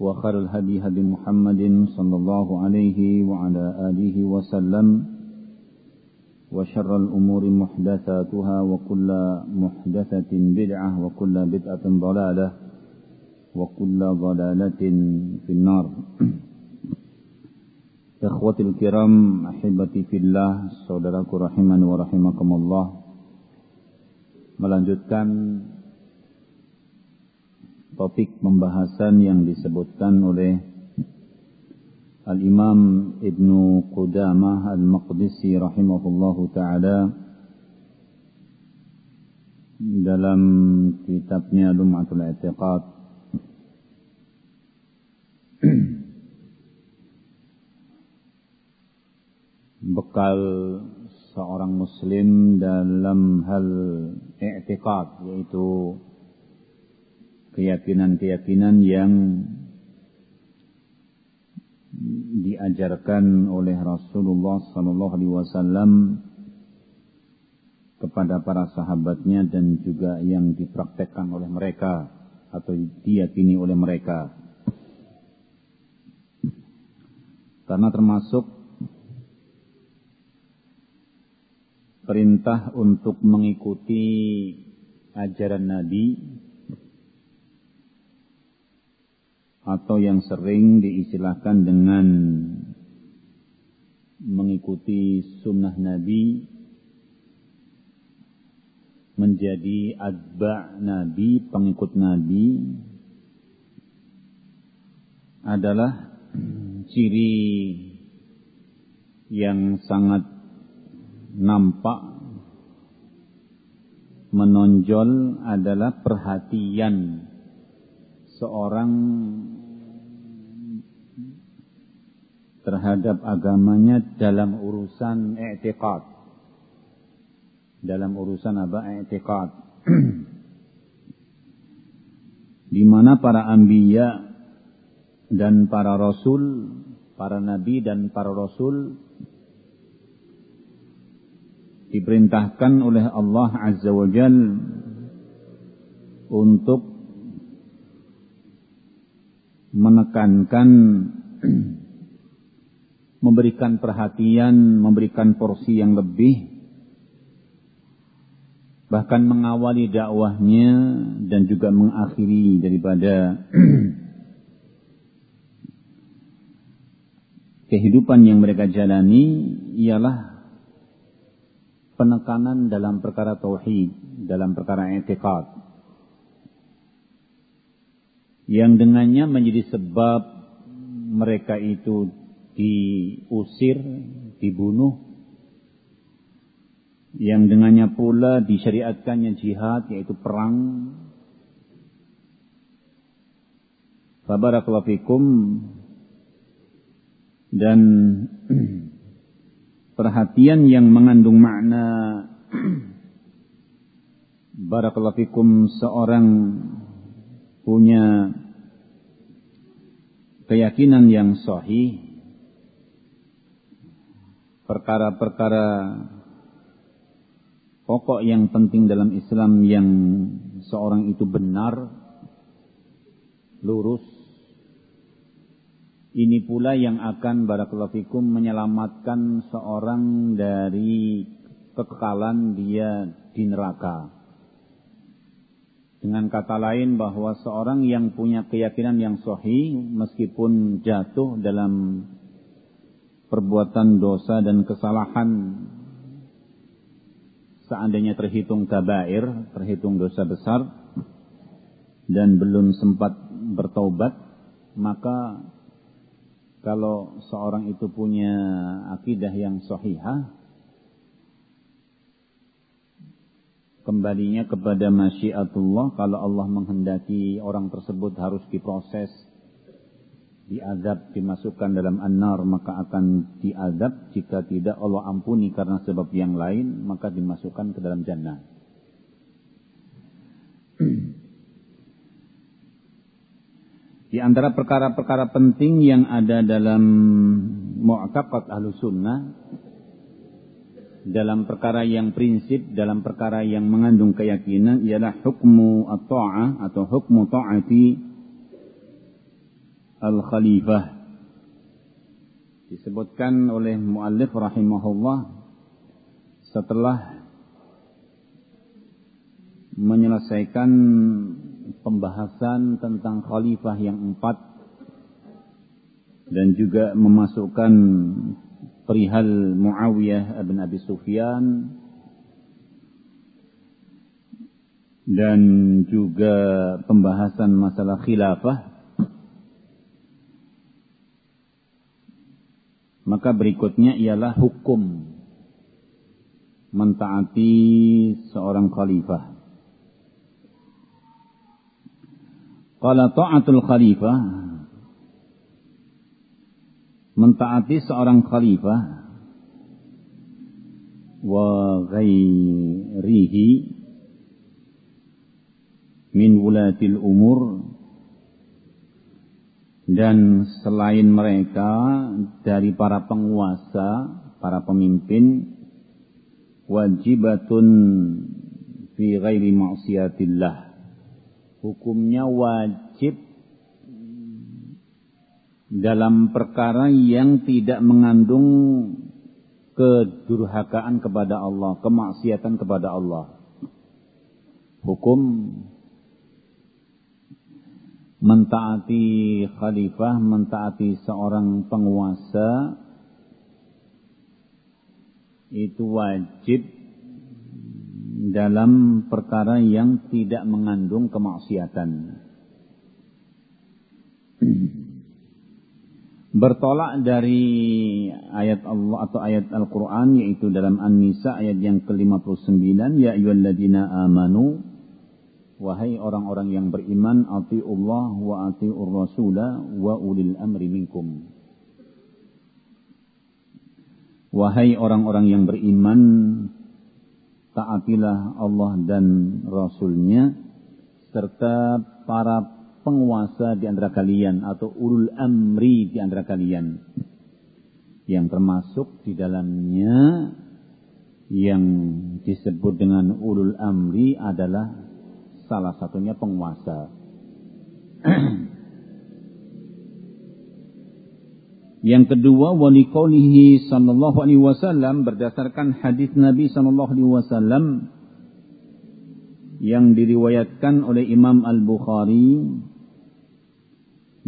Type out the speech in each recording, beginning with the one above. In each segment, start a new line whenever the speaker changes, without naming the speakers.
وخير الهدي هدي محمد صلى الله عليه وعلى آله وسلم وشر الأمور محدثاتها وكل محدثة بدعة وكل بدعة ضلالة وكل ضلالة في النار. الكرام أحبتي في الله saudaraku rahimani wa rahimakumullah. Melanjutkan topik pembahasan yang disebutkan oleh Al-Imam Ibnu Qudamah Al-Maqdisi rahimahullahu taala dalam kitabnya Lum'atul I'tiqad. Bekal seorang muslim dalam hal i'tiqad yaitu keyakinan-keyakinan yang diajarkan oleh Rasulullah sallallahu alaihi wasallam kepada para sahabatnya dan juga yang dipraktekkan oleh mereka atau diyakini oleh mereka. Karena termasuk perintah untuk mengikuti ajaran Nabi atau yang sering diistilahkan dengan mengikuti sunnah Nabi menjadi adba Nabi, pengikut Nabi adalah ciri yang sangat nampak menonjol adalah perhatian seorang terhadap agamanya dalam urusan i'tiqad. Dalam urusan apa? I'tiqad. Di mana para anbiya dan para rasul, para nabi dan para rasul diperintahkan oleh Allah Azza wa Jal untuk menekankan memberikan perhatian, memberikan porsi yang lebih bahkan mengawali dakwahnya dan juga mengakhiri daripada kehidupan yang mereka jalani ialah penekanan dalam perkara tauhid, dalam perkara etikad. Yang dengannya menjadi sebab mereka itu diusir, dibunuh. Yang dengannya pula disyariatkannya jihad, yaitu perang. Fabarakallahu fikum dan perhatian yang mengandung makna barakallahu fikum seorang punya keyakinan yang sahih perkara-perkara pokok yang penting dalam Islam yang seorang itu benar, lurus. Ini pula yang akan barakallahu fikum menyelamatkan seorang dari kekekalan dia di neraka. Dengan kata lain bahwa seorang yang punya keyakinan yang sahih meskipun jatuh dalam perbuatan dosa dan kesalahan. Seandainya terhitung kabair, terhitung dosa besar dan belum sempat bertaubat, maka kalau seorang itu punya akidah yang sahihah, kembalinya kepada masyiatullah kalau Allah menghendaki orang tersebut harus diproses diazab dimasukkan dalam an-nar maka akan diazab jika tidak Allah ampuni karena sebab yang lain maka dimasukkan ke dalam jannah. Di antara perkara-perkara penting yang ada dalam mu'taqad ahlu sunnah dalam perkara yang prinsip, dalam perkara yang mengandung keyakinan ialah hukmu at-ta'ah atau hukmu ta'ati Al-Khalifah. Disebutkan oleh muallif rahimahullah setelah menyelesaikan pembahasan tentang khalifah yang empat dan juga memasukkan perihal Muawiyah bin Abi Sufyan dan juga pembahasan masalah khilafah Maka berikutnya ialah hukum. Mentaati seorang khalifah. Qala ta'atul khalifah. Mentaati seorang khalifah. Wa ghairihi min wulatil umur dan selain mereka dari para penguasa, para pemimpin wajibatun fi ghairi ma'siyatillah. Hukumnya wajib dalam perkara yang tidak mengandung kedurhakaan kepada Allah, kemaksiatan kepada Allah. Hukum mentaati khalifah, mentaati seorang penguasa itu wajib dalam perkara yang tidak mengandung kemaksiatan. Bertolak dari ayat Allah atau ayat Al-Quran yaitu dalam An-Nisa ayat yang ke-59 Ya ayyuhalladzina amanu Wahai orang-orang yang beriman, ati'ullah wa ati'ur rasula wa ulil amri minkum. Wahai orang-orang yang beriman, taatilah Allah dan Rasulnya, serta para penguasa di antara kalian, atau ulul amri di antara kalian. Yang termasuk di dalamnya, yang disebut dengan ulul amri adalah salah satunya penguasa. Yang kedua, wali qawlihi sallallahu alaihi wasallam berdasarkan hadis Nabi sallallahu alaihi wasallam yang diriwayatkan oleh Imam Al-Bukhari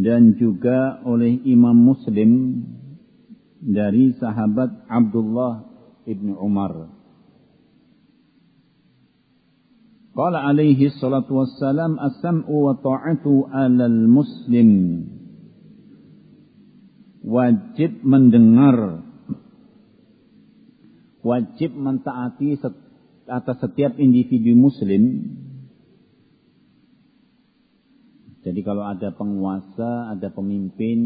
dan juga oleh Imam Muslim dari sahabat Abdullah ibn Umar Qala alaihi salatu wassalam as-sam'u wa ta'atu 'alal muslim. Wajib mendengar. Wajib mentaati atas setiap individu muslim. Jadi kalau ada penguasa, ada pemimpin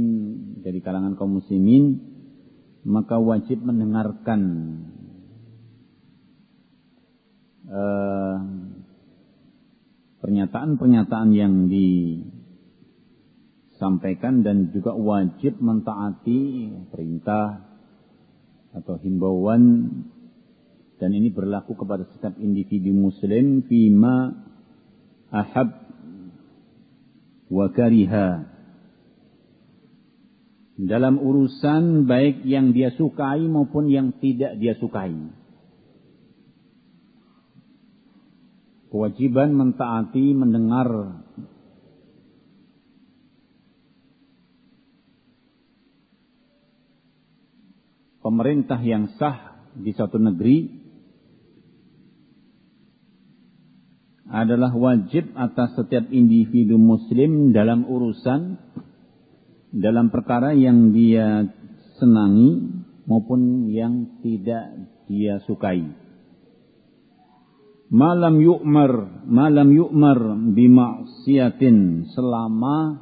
dari kalangan kaum muslimin, maka wajib mendengarkan. Uh, pernyataan-pernyataan yang disampaikan sampaikan dan juga wajib mentaati perintah atau himbauan dan ini berlaku kepada setiap individu muslim fima ahab wa kariha dalam urusan baik yang dia sukai maupun yang tidak dia sukai. Kewajiban mentaati mendengar pemerintah yang sah di suatu negeri adalah wajib atas setiap individu muslim dalam urusan dalam perkara yang dia senangi maupun yang tidak dia sukai. Malam yu'mar, malam yu'mar bima'siyatin selama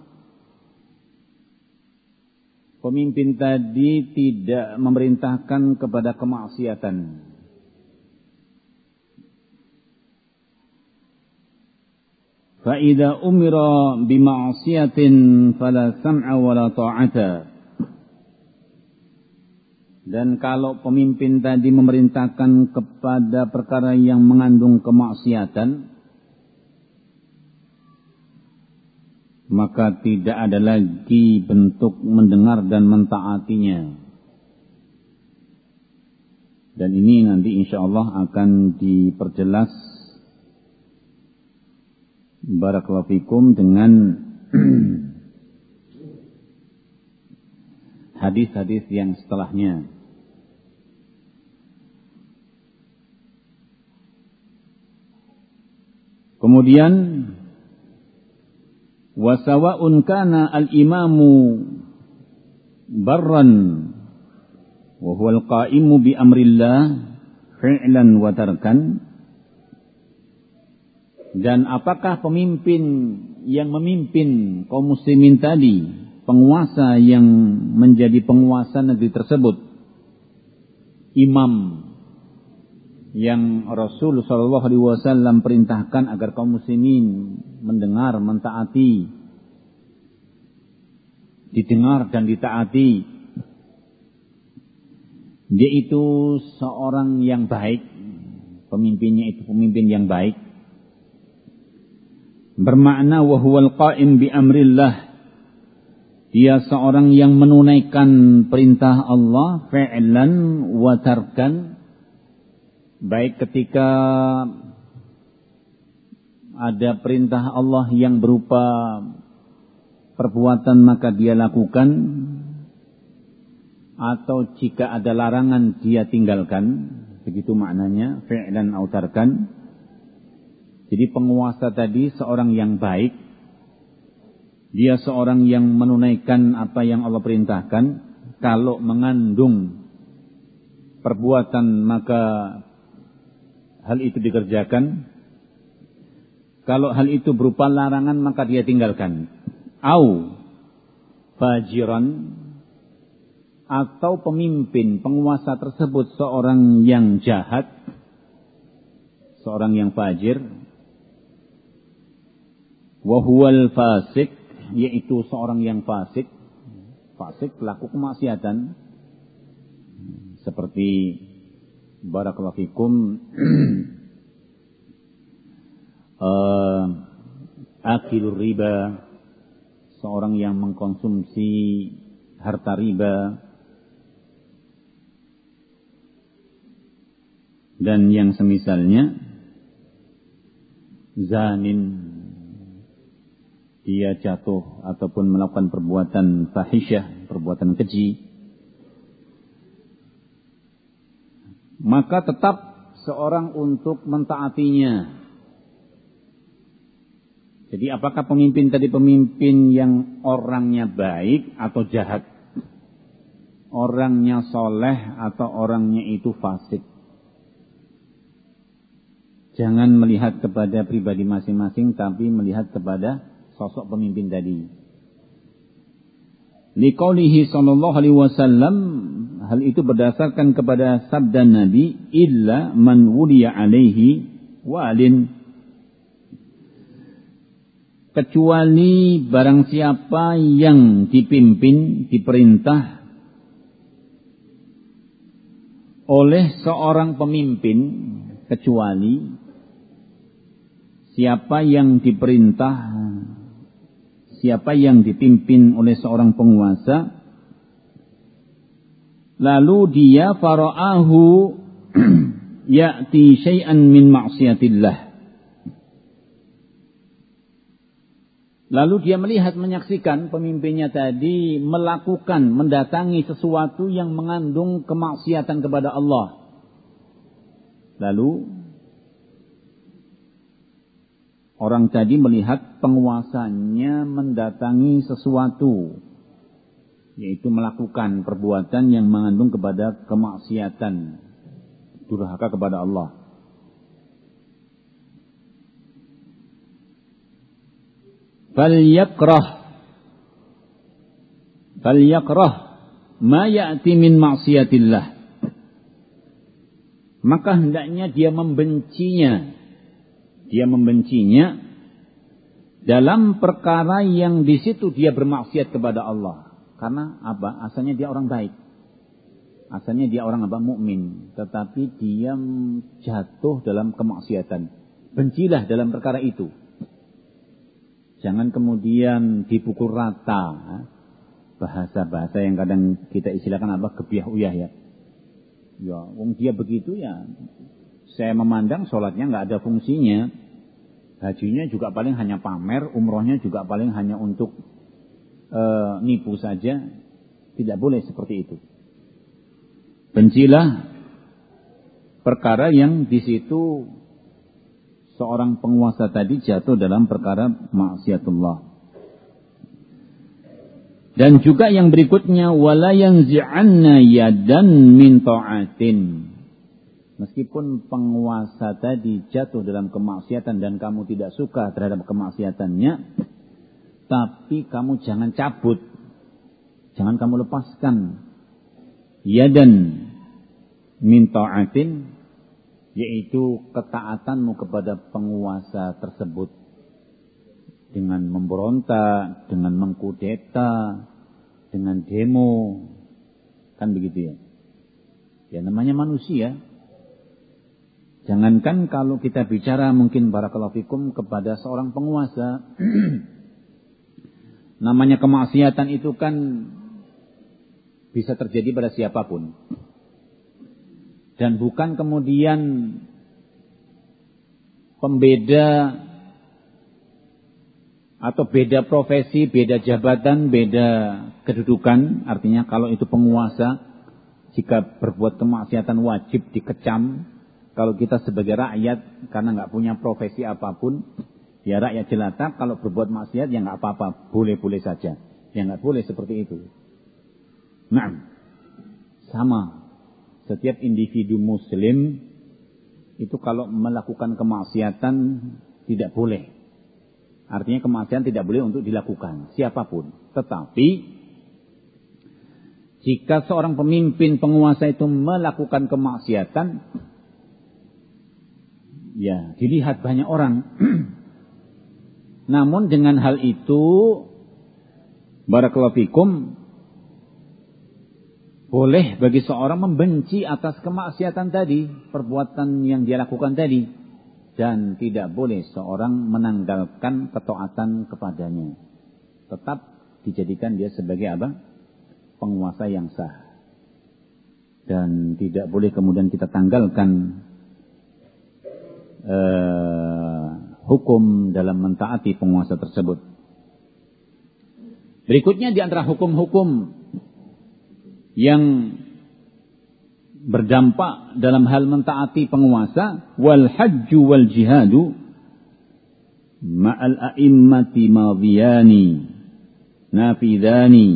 pemimpin tadi tidak memerintahkan kepada kemaksiatan. Fa'idha umira bima'asiyatin fala sam'a wala ta'ata. Dan kalau pemimpin tadi memerintahkan kepada perkara yang mengandung kemaksiatan, maka tidak ada lagi bentuk mendengar dan mentaatinya. Dan ini nanti insya Allah akan diperjelas Barakallahu dengan hadis-hadis yang setelahnya. Kemudian wasawa'un kana al-imamu barran wa huwa al-qa'imu bi amrillah fi'lan wa tarkan. Dan apakah pemimpin yang memimpin kaum muslimin tadi penguasa yang menjadi penguasa negeri tersebut? Imam yang Rasul Shallallahu Alaihi Wasallam perintahkan agar kaum muslimin mendengar, mentaati, didengar dan ditaati. Dia itu seorang yang baik, pemimpinnya itu pemimpin yang baik. Bermakna wahwal qaim bi amrillah. Dia seorang yang menunaikan perintah Allah, fi'lan wa tarkan baik ketika ada perintah Allah yang berupa perbuatan maka dia lakukan. Atau jika ada larangan dia tinggalkan. Begitu maknanya fi'lan autarkan. Jadi penguasa tadi seorang yang baik. Dia seorang yang menunaikan apa yang Allah perintahkan. Kalau mengandung perbuatan maka hal itu dikerjakan. Kalau hal itu berupa larangan maka dia tinggalkan. Au fajiran atau pemimpin penguasa tersebut seorang yang jahat, seorang yang fajir, wahwal fasik yaitu seorang yang fasik, fasik pelaku kemaksiatan seperti barakallahu fikum. Uh, akilur riba seorang yang mengkonsumsi harta riba dan yang semisalnya zanin dia jatuh ataupun melakukan perbuatan fahisyah, perbuatan keji maka tetap seorang untuk mentaatinya. Jadi apakah pemimpin tadi pemimpin yang orangnya baik atau jahat? Orangnya soleh atau orangnya itu fasik? Jangan melihat kepada pribadi masing-masing tapi melihat kepada sosok pemimpin tadi. Liqaulihi sallallahu alaihi wasallam hal itu berdasarkan kepada sabda Nabi illa man wuliya alaihi walin. Kecuali barang siapa yang dipimpin, diperintah oleh seorang pemimpin kecuali siapa yang diperintah siapa yang dipimpin oleh seorang penguasa lalu dia fara'ahu ya'ti syai'an min maksiatillah Lalu dia melihat, menyaksikan pemimpinnya tadi melakukan, mendatangi sesuatu yang mengandung kemaksiatan kepada Allah. Lalu orang tadi melihat penguasanya mendatangi sesuatu yaitu melakukan perbuatan yang mengandung kepada kemaksiatan. Durhaka kepada Allah. falyakrah. Falyakrah. Ma ya'ti min maksiatillah maka hendaknya dia membencinya. Dia membencinya dalam perkara yang di situ dia bermaksiat kepada Allah karena apa asalnya dia orang baik asalnya dia orang apa mukmin tetapi dia jatuh dalam kemaksiatan bencilah dalam perkara itu Jangan kemudian dipukul rata. Bahasa-bahasa yang kadang kita istilahkan apa? Kebiah uyah ya. Ya, wong dia begitu ya. Saya memandang sholatnya nggak ada fungsinya. Hajinya juga paling hanya pamer, umrohnya juga paling hanya untuk e, nipu saja. Tidak boleh seperti itu. Bencilah perkara yang di situ seorang penguasa tadi jatuh dalam perkara maksiatullah. Dan juga yang berikutnya wala yanzi'anna yadan min ta'atin. Meskipun penguasa tadi jatuh dalam kemaksiatan dan kamu tidak suka terhadap kemaksiatannya, tapi kamu jangan cabut. Jangan kamu lepaskan yadan min ta'atin yaitu ketaatanmu kepada penguasa tersebut dengan memberontak, dengan mengkudeta, dengan demo, kan begitu ya. Ya namanya manusia. Jangankan kalau kita bicara mungkin barakallahu fikum kepada seorang penguasa. namanya kemaksiatan itu kan bisa terjadi pada siapa pun dan bukan kemudian pembeda atau beda profesi, beda jabatan, beda kedudukan. Artinya kalau itu penguasa, jika berbuat kemaksiatan wajib dikecam. Kalau kita sebagai rakyat, karena nggak punya profesi apa pun, ya rakyat jelata, kalau berbuat maksiat ya nggak apa-apa, boleh-boleh saja. Ya nggak boleh seperti itu. Nah, sama setiap individu muslim itu kalau melakukan kemaksiatan tidak boleh. Artinya kemaksiatan tidak boleh untuk dilakukan siapa pun. Tetapi jika seorang pemimpin penguasa itu melakukan kemaksiatan ya dilihat banyak orang. Namun dengan hal itu barakallahu boleh bagi seorang membenci atas kemaksiatan tadi, perbuatan yang dia lakukan tadi. Dan tidak boleh seorang menanggalkan ketaatan kepadanya. Tetap dijadikan dia sebagai apa? Penguasa yang sah. Dan tidak boleh kemudian kita tanggalkan uh, hukum dalam mentaati penguasa tersebut. Berikutnya di antara hukum-hukum yang berdampak dalam hal mentaati penguasa wal hajju wal jihadu ma'al a'immati madhiyani nafidhani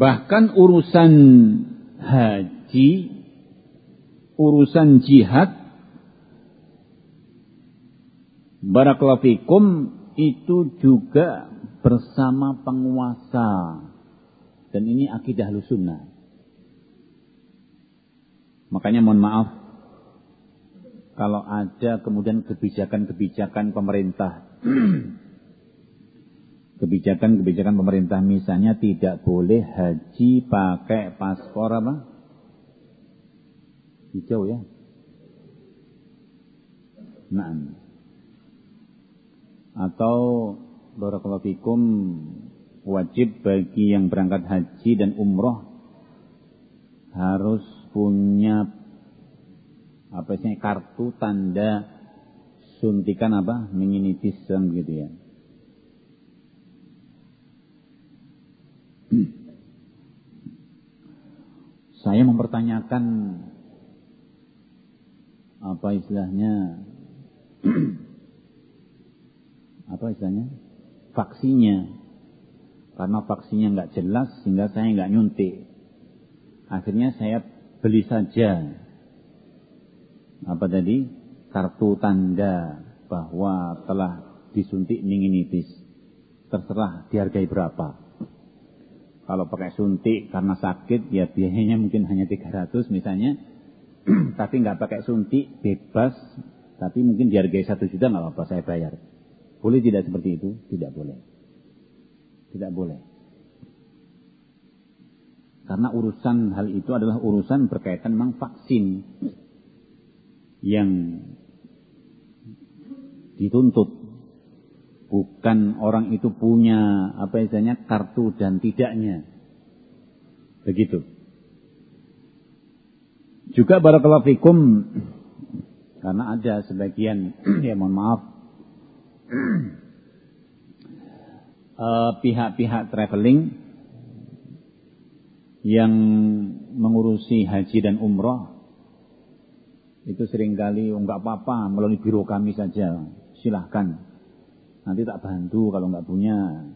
bahkan urusan haji urusan jihad barakallahu fikum itu juga bersama penguasa dan ini akidah sunnah. Makanya mohon maaf, kalau ada kemudian kebijakan-kebijakan pemerintah kebijakan-kebijakan pemerintah misalnya tidak boleh haji pakai paspor apa? Hijau ya. Nah. Atau barakallahu fikum wajib bagi yang berangkat haji dan umroh harus punya apa sih kartu tanda suntikan apa meningitis gitu ya. Saya mempertanyakan apa istilahnya apa istilahnya? Vaksinnya karena vaksinnya nggak jelas sehingga saya nggak nyuntik. Akhirnya saya beli saja. Apa tadi? Kartu tanda bahwa telah disuntik meningitis terserah dihargai berapa. Kalau pakai suntik karena sakit, ya biayanya mungkin hanya 300 misalnya. tapi nggak pakai suntik, bebas. Tapi mungkin dihargai satu juta nggak apa-apa, saya bayar. Boleh tidak seperti itu? Tidak boleh. Tidak boleh. Karena urusan hal itu adalah urusan berkaitan memang vaksin yang dituntut Bukan orang itu punya apa istilahnya kartu dan tidaknya. Begitu. Juga barakallahu fikum karena ada sebagian ya mohon maaf pihak-pihak uh, traveling yang mengurusi haji dan umroh itu sering kali oh, apa-apa melalui biro kami saja silahkan Nanti tak bantu kalau nggak punya,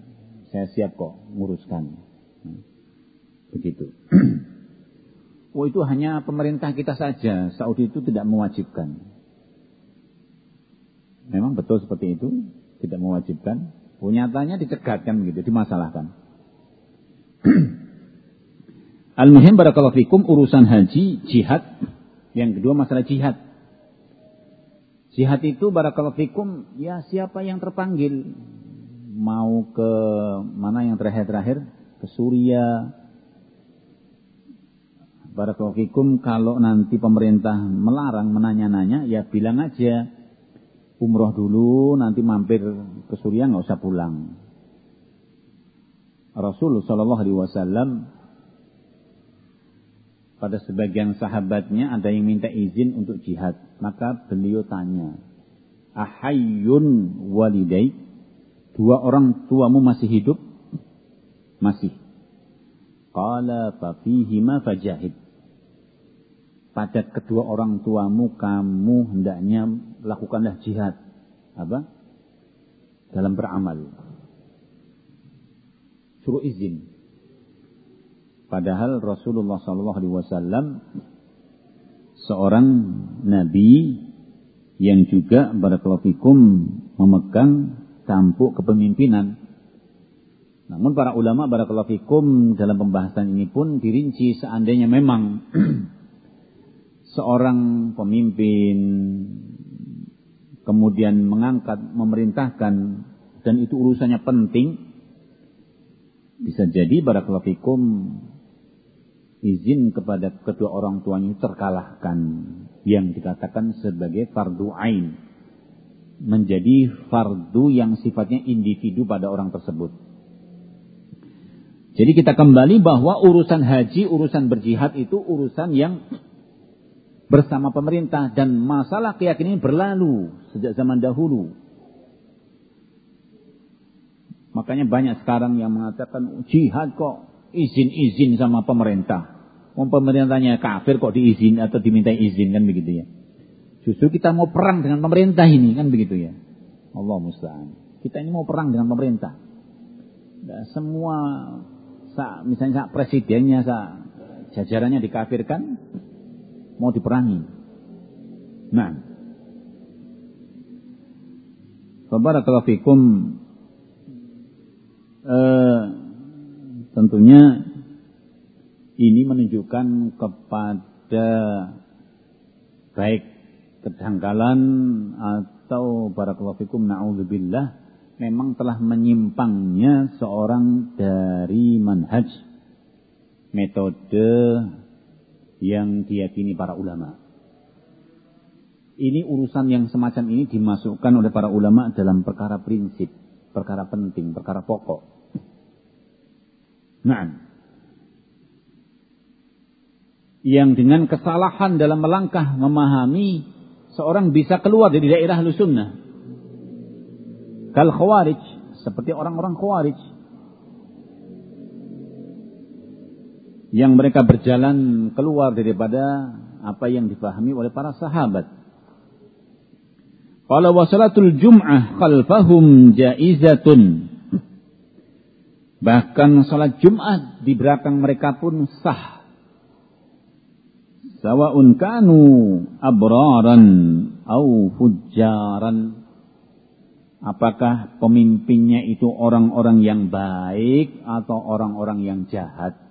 saya siap kok nguruskan. Begitu. Oh itu hanya pemerintah kita saja, Saudi itu tidak mewajibkan. Memang betul seperti itu, tidak mewajibkan. Oh nyatanya dicegatkan begitu, dimasalahkan. Al-muhim barakallahu fikum urusan haji, jihad. Yang kedua masalah jihad. Jihad itu barakallahu fikum ya siapa yang terpanggil mau ke mana yang terakhir-terakhir ke Suria barakallahu fikum kalau nanti pemerintah melarang menanya-nanya ya bilang aja umroh dulu nanti mampir ke Suria nggak usah pulang Rasul Shallallahu Alaihi Wasallam pada sebagian sahabatnya ada yang minta izin untuk jihad. Maka beliau tanya, Ahayun walidai, dua orang tuamu masih hidup? Masih. Qala fafihima fajahid. Pada kedua orang tuamu kamu hendaknya lakukanlah jihad. Apa? Dalam beramal. Suruh izin. Padahal Rasulullah SAW seorang nabi yang juga barakallahu memegang tampuk kepemimpinan. Namun para ulama barakallahu dalam pembahasan ini pun dirinci seandainya memang seorang pemimpin kemudian mengangkat, memerintahkan dan itu urusannya penting bisa jadi barakallahu izin kepada kedua orang tuanya terkalahkan yang dikatakan sebagai fardu ain menjadi fardu yang sifatnya individu pada orang tersebut. Jadi kita kembali bahwa urusan haji, urusan berjihad itu urusan yang bersama pemerintah dan masalah keyakinan berlalu sejak zaman dahulu. Makanya banyak sekarang yang mengatakan jihad kok izin-izin sama pemerintah. Mau pemerintahnya kafir kok diizin atau diminta izin kan begitu ya. Justru kita mau perang dengan pemerintah ini kan begitu ya. Allah musta'an. Kita ini mau perang dengan pemerintah. Nah, semua sa, misalnya sa, presidennya sa, jajarannya dikafirkan mau diperangi. Nah. Barakallahu fikum eh, tentunya ini menunjukkan kepada baik kedangkalan atau barakallahu fikum na'udzubillah memang telah menyimpangnya seorang dari manhaj metode yang diyakini para ulama. Ini urusan yang semacam ini dimasukkan oleh para ulama dalam perkara prinsip, perkara penting, perkara pokok. Nah, yang dengan kesalahan dalam melangkah memahami seorang bisa keluar dari daerah sunnah. Kal khawarij, seperti orang-orang khawarij. Yang mereka berjalan keluar daripada apa yang dipahami oleh para sahabat. Qala wa salatul jum'ah khalfahum jaizatun. Bahkan salat Jumat di belakang mereka pun sah. Sawa'un kanu abraran au fujjaran. Apakah pemimpinnya itu orang-orang yang baik atau orang-orang yang jahat?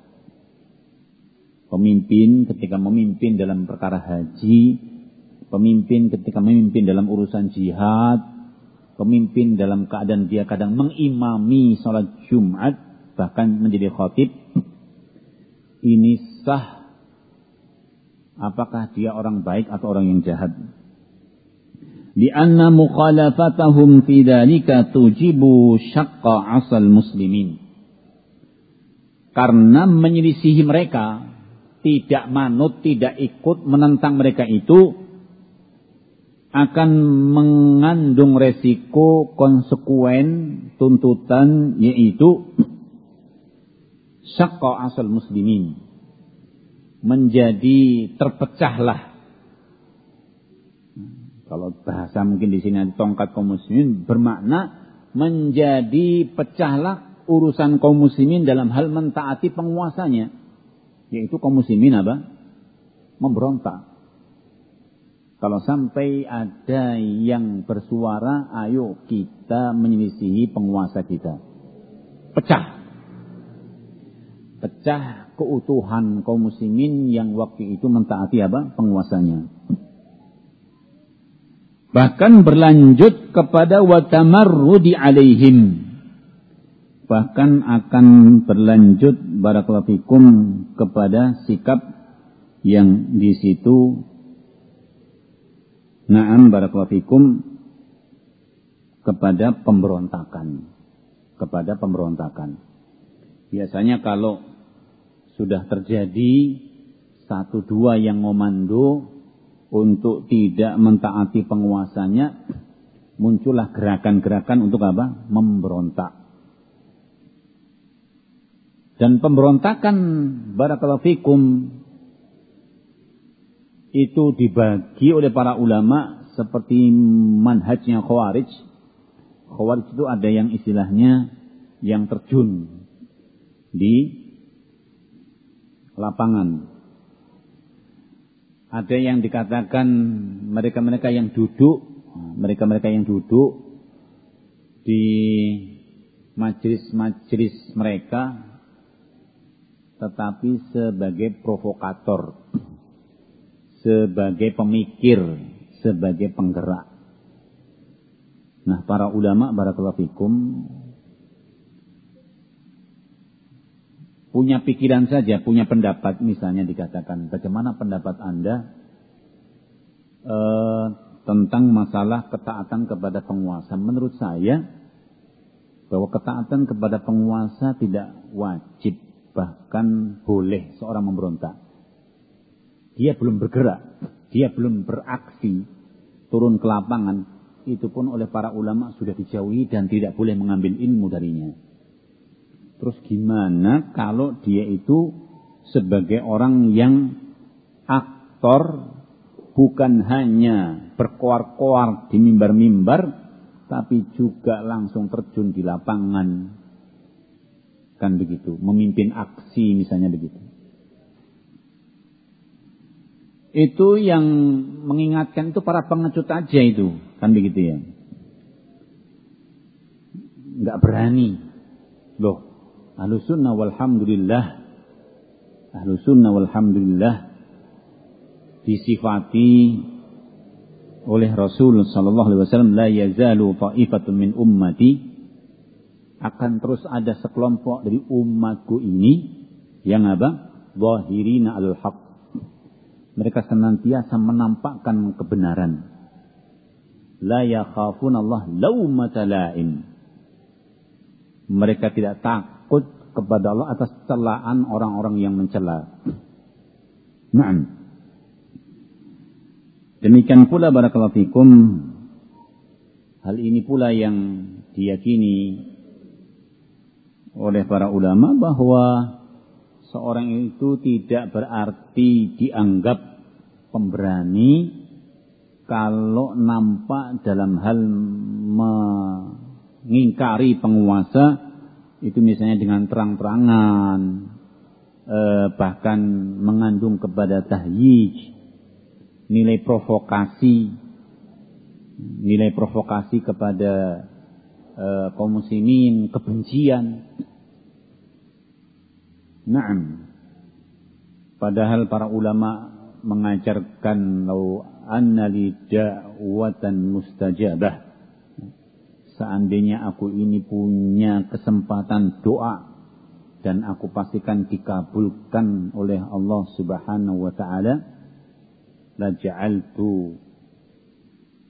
Pemimpin ketika memimpin dalam perkara haji pemimpin ketika memimpin dalam urusan jihad, pemimpin dalam keadaan dia kadang mengimami sholat Jumat, bahkan menjadi khotib, ini sah apakah dia orang baik atau orang yang jahat. Lianna mukhalafatahum fi dhalika tujibu syaqqa asal muslimin. Karena menyelisihi mereka, tidak manut, tidak ikut, menentang mereka itu akan mengandung resiko konsekuen tuntutan yaitu syakka asal muslimin menjadi terpecahlah. Kalau bahasa mungkin di sini tongkat kaum muslimin bermakna menjadi pecahlah urusan kaum muslimin dalam hal mentaati penguasanya yaitu kaum muslimin apa memberontak kalau sampai ada yang bersuara, ayo kita menyelisihi penguasa kita. Pecah. Pecah keutuhan kaum muslimin yang waktu itu mentaati apa? Penguasanya. Bahkan berlanjut kepada watamarrudi alaihim. Bahkan akan berlanjut barakallahu kepada sikap yang di situ Naam barakallahu kepada pemberontakan. Kepada pemberontakan. Biasanya kalau sudah terjadi satu dua yang memando untuk tidak mentaati penguasanya, muncullah gerakan-gerakan untuk apa? Memberontak. Dan pemberontakan barakallahu fikum itu dibagi oleh para ulama seperti manhajnya khawarij. Khawarij itu ada yang istilahnya yang terjun di lapangan. Ada yang dikatakan mereka-mereka yang duduk, mereka-mereka yang duduk di majelis-majelis mereka tetapi sebagai provokator sebagai pemikir, sebagai penggerak. Nah, para ulama barakallahu fikum punya pikiran saja, punya pendapat misalnya dikatakan bagaimana pendapat Anda eh, tentang masalah ketaatan kepada penguasa. Menurut saya bahwa ketaatan kepada penguasa tidak wajib bahkan boleh seorang memberontak. Dia belum bergerak, dia belum beraksi, turun ke lapangan, itu pun oleh para ulama sudah dijauhi dan tidak boleh mengambil ilmu darinya. Terus gimana kalau dia itu sebagai orang yang aktor bukan hanya berkoar-koar di mimbar-mimbar tapi juga langsung terjun di lapangan kan begitu. Memimpin aksi misalnya begitu. Itu yang mengingatkan itu para pengecut aja itu. Kan begitu ya. Nggak berani. Loh ahlu sunnah walhamdulillah ahlu sunnah walhamdulillah disifati oleh Rasul sallallahu alaihi wasallam la yazalu ta'ifatun min ummati akan terus ada sekelompok dari umatku ini yang apa? Zahirina al haq. Mereka senantiasa menampakkan kebenaran. La yakhafun Allah laumata la'im. Mereka tidak takut kepada Allah atas celaan orang-orang yang mencela. Naam. Demikian pula barakallahu fikum hal ini pula yang diyakini oleh para ulama bahwa seorang itu tidak berarti dianggap pemberani kalau nampak dalam hal mengingkari penguasa itu misalnya dengan terang-terangan eh, bahkan mengandung kepada tahyij nilai provokasi, nilai provokasi kepada uh, kaum muslimin, kebencian. Naam. Padahal para ulama mengajarkan lau anna li da'watan mustajabah. Seandainya aku ini punya kesempatan doa dan aku pastikan dikabulkan oleh Allah Subhanahu wa taala la ja'altu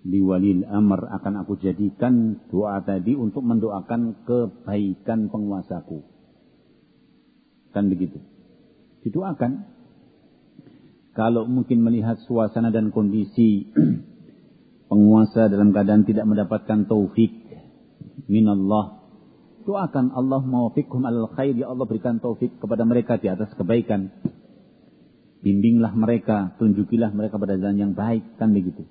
liwalil amr akan aku jadikan doa tadi untuk mendoakan kebaikan penguasaku. Kan begitu. Didoakan. Kalau mungkin melihat suasana dan kondisi penguasa dalam keadaan tidak mendapatkan taufik minallah, doakan Allah maufikhum alal khair ya Allah berikan taufik kepada mereka di atas kebaikan. Bimbinglah mereka, tunjukilah mereka pada jalan yang baik, kan begitu.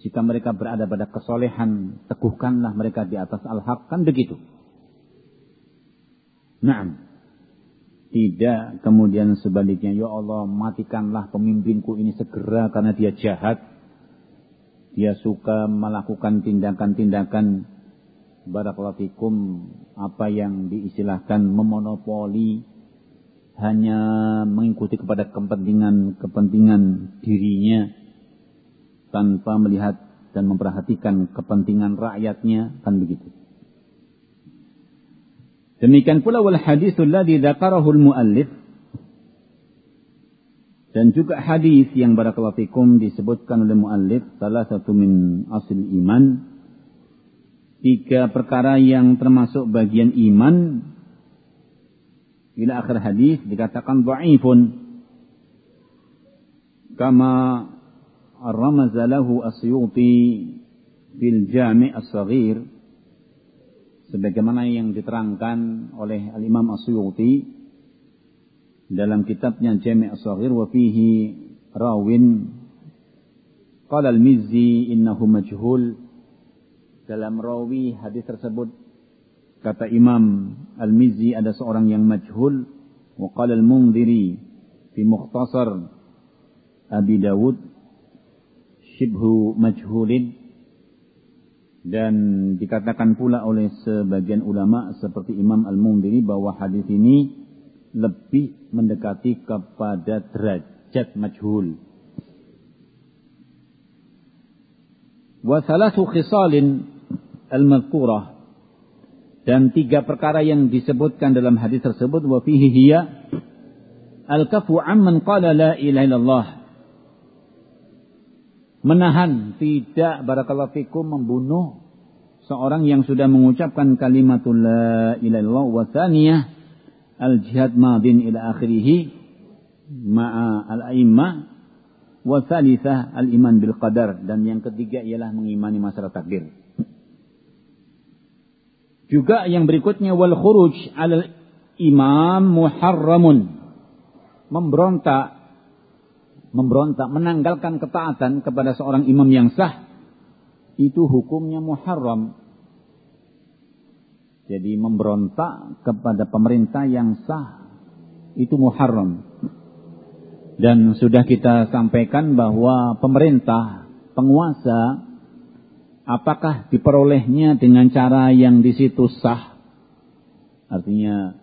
Jika mereka berada pada kesolehan, teguhkanlah mereka di atas al-haq, kan begitu. Nah, tidak kemudian sebaliknya, ya Allah matikanlah pemimpinku ini segera karena dia jahat. Dia suka melakukan tindakan-tindakan barakallahu apa yang diistilahkan memonopoli hanya mengikuti kepada kepentingan-kepentingan dirinya tanpa melihat dan memperhatikan kepentingan rakyatnya kan begitu. Demikian pula wal haditsul ladzi dzakarahu al-muallif. Dan juga hadis yang barakallahu fikum disebutkan oleh muallif salah satu min asl iman. Tiga perkara yang termasuk bagian iman. Ila akhir hadis dikatakan dhaifun kama ramaza lahu asyuti fil jami' as-saghir sebagaimana yang diterangkan oleh al-Imam Asyuti dalam kitabnya Jami' as-Saghir wa fihi rawin. Qala al-Mizzi innahu majhul. Dalam rawi hadis tersebut Kata Imam Al-Mizzi ada seorang yang majhul. Wa qala al-Mundhiri fi mukhtasar Abi Dawud shibhu majhulin. Dan dikatakan pula oleh sebagian ulama seperti Imam Al-Mundhiri bahwa hadis ini lebih mendekati kepada derajat majhul. Wa thalathu khisalin al-madhkurah. Dan tiga perkara yang disebutkan dalam hadis tersebut wa fihi hiya al-kafu amman qala la ilaha illallah menahan tidak barakallahu fikum membunuh seorang yang sudah mengucapkan kalimatul la ilaha wa thaniyah al jihad madin ila akhirih ma'a al a'immah wa thalithah al iman bil qadar dan yang ketiga ialah mengimani masalah takdir juga yang berikutnya wal khuruj al imam muharramun. Memberontak memberontak menanggalkan ketaatan kepada seorang imam yang sah itu hukumnya muharram. Jadi memberontak kepada pemerintah yang sah itu muharram. Dan sudah kita sampaikan bahwa pemerintah, penguasa apakah diperolehnya dengan cara yang di situ sah? Artinya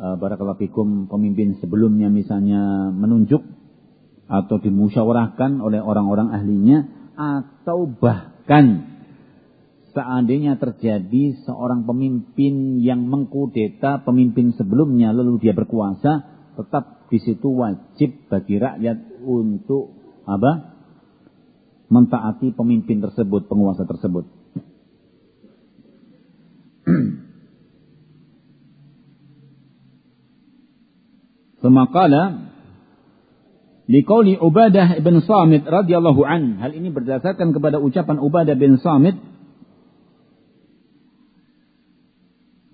uh, barakallahu pemimpin sebelumnya misalnya menunjuk atau dimusyawarahkan oleh orang-orang ahlinya atau bahkan seandainya terjadi seorang pemimpin yang mengkudeta pemimpin sebelumnya lalu dia berkuasa, tetap di situ wajib bagi rakyat untuk apa? mentaati pemimpin tersebut, penguasa tersebut. Semakala Liqauli Ubadah bin Samit radhiyallahu an. Hal ini berdasarkan kepada ucapan Ubadah bin Samit.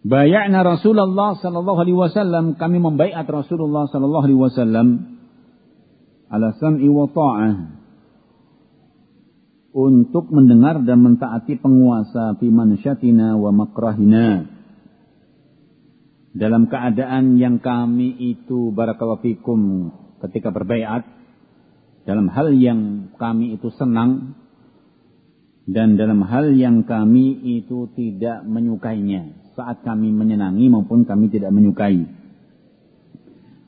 Bayakna Rasulullah sallallahu alaihi wasallam. Kami membaiat Rasulullah sallallahu alaihi wasallam. Ala sam'i wa ta'ah. Untuk mendengar dan mentaati penguasa fi mansyatina wa makrahina. Dalam keadaan yang kami itu barakallahu fikum ketika berbaiat dalam hal yang kami itu senang dan dalam hal yang kami itu tidak menyukainya saat kami menyenangi maupun kami tidak menyukai.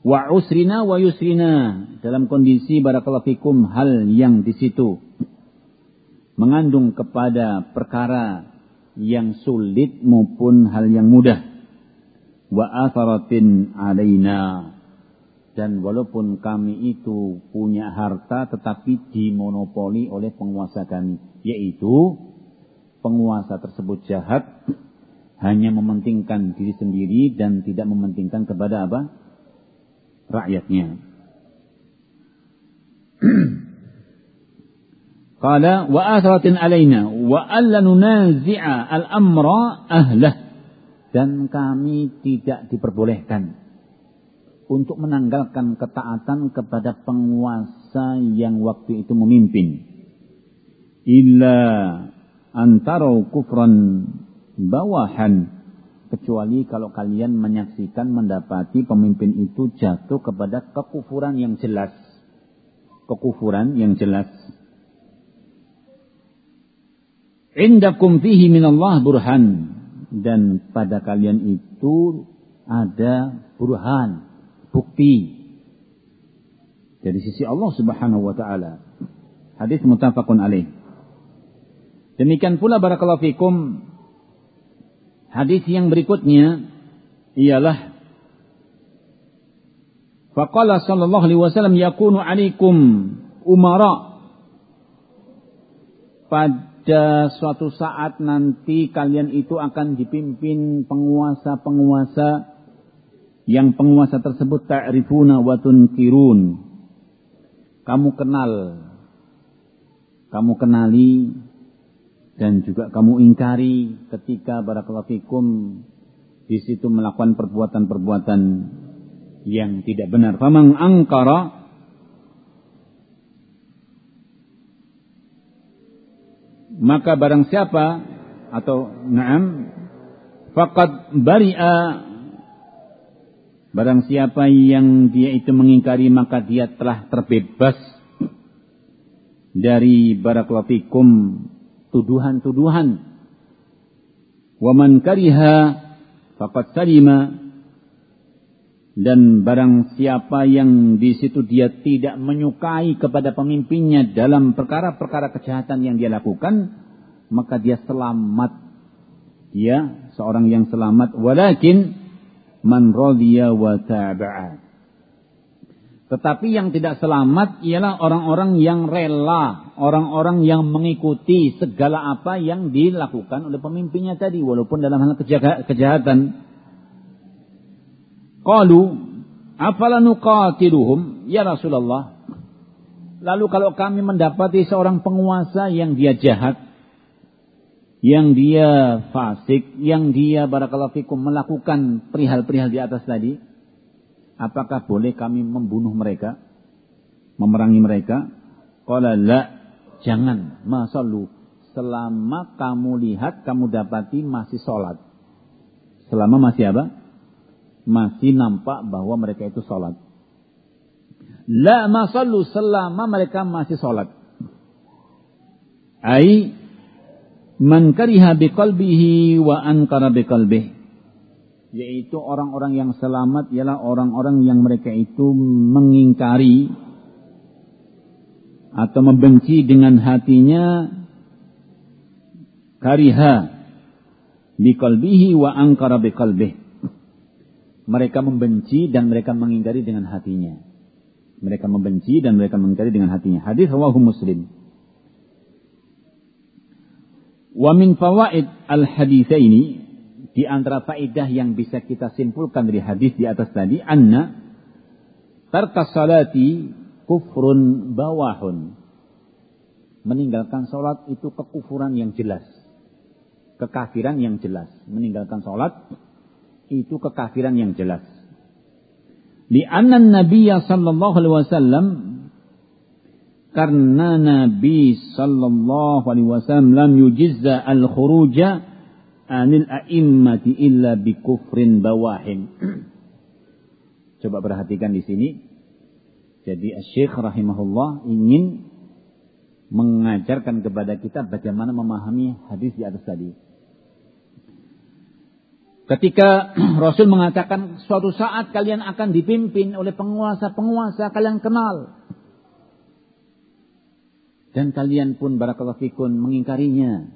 Wa usrina wa yusrina dalam kondisi barakallahu fikum hal yang di situ mengandung kepada perkara yang sulit maupun hal yang mudah. Wa atharatin alaina dan walaupun kami itu punya harta tetapi dimonopoli oleh penguasa kami yaitu penguasa tersebut jahat hanya mementingkan diri sendiri dan tidak mementingkan kepada apa? rakyatnya. Qala wa athratin alaina wa alla al-amra ahlah dan kami tidak diperbolehkan untuk menanggalkan ketaatan kepada penguasa yang waktu itu memimpin. Illa antara kufran bawahan. Kecuali kalau kalian menyaksikan mendapati pemimpin itu jatuh kepada kekufuran yang jelas. Kekufuran yang jelas. Indakum fihi minallah burhan. Dan pada kalian itu ada burhan bukti dari sisi Allah Subhanahu wa taala. Hadis muttafaqun alaih. Demikian pula barakallahu fikum Hadis yang berikutnya ialah Faqala sallallahu alaihi wasallam yakunu alaikum umara. Pada suatu saat nanti kalian itu akan dipimpin penguasa-penguasa yang penguasa tersebut ta'rifuna wa tunkirun. Kamu kenal. Kamu kenali dan juga kamu ingkari ketika barakallahu fikum di situ melakukan perbuatan-perbuatan yang tidak benar. Famang angkara maka barang siapa atau na'am faqad bari'a barang siapa yang dia itu mengingkari maka dia telah terbebas dari barakallahu fikum tuduhan-tuduhan. Waman kariha faqad salima dan barang siapa yang di situ dia tidak menyukai kepada pemimpinnya dalam perkara-perkara kejahatan yang dia lakukan, maka dia selamat. Dia seorang yang selamat. Walakin man radiya wa taba'a. Tetapi yang tidak selamat ialah orang-orang yang rela, orang-orang yang mengikuti segala apa yang dilakukan oleh pemimpinnya tadi, walaupun dalam hal kejahatan. Qalu, afala nuqatiluhum ya Rasulullah. Lalu kalau kami mendapati seorang penguasa yang dia jahat, yang dia fasik, yang dia barakallahu fikum melakukan perihal-perihal di atas tadi, apakah boleh kami membunuh mereka? Memerangi mereka? Qala la, jangan. Masallu. Selama kamu lihat, kamu dapati masih sholat. Selama masih apa? Masih nampak bahwa mereka itu sholat. La masallu selama mereka masih sholat. Ai man kariha biqalbihi wa ankara biqalbihi yaitu orang-orang yang selamat ialah orang-orang yang mereka itu mengingkari atau membenci dengan hatinya kariha biqalbihi wa angkara biqalbih. Mereka membenci dan mereka mengingkari dengan hatinya. Mereka membenci dan mereka mengingkari dengan hatinya. Hadis rawahu Muslim. Wa min fawaid al-haditsaini di antara faedah yang bisa kita simpulkan dari hadis di atas tadi anna tarka salati kufrun bawahun. Meninggalkan salat itu kekufuran yang jelas. Kekafiran yang jelas. Meninggalkan salat itu kekafiran yang jelas. Di anna Nabi sallallahu alaihi wasallam karena Nabi sallallahu alaihi wasallam lam yujizza al-khuruja anil a'immati illa bi kufrin bawahin. Coba perhatikan di sini. Jadi Syekh rahimahullah ingin mengajarkan kepada kita bagaimana memahami hadis di atas tadi. Ketika Rasul mengatakan suatu saat kalian akan dipimpin oleh penguasa-penguasa kalian kenal dan kalian pun barakallahu fikun mengingkarinya.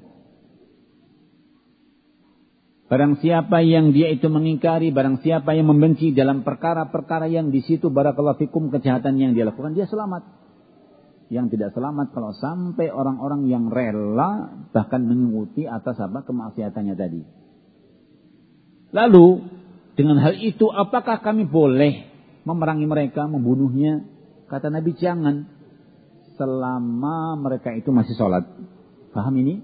Barang siapa yang dia itu mengingkari, barang siapa yang membenci dalam perkara-perkara yang di situ barakallahu fikum kejahatan yang dia lakukan, dia selamat. Yang tidak selamat kalau sampai orang-orang yang rela bahkan mengikuti atas apa kemaksiatannya tadi. Lalu dengan hal itu apakah kami boleh memerangi mereka, membunuhnya? Kata Nabi jangan selama mereka itu masih sholat. Paham ini?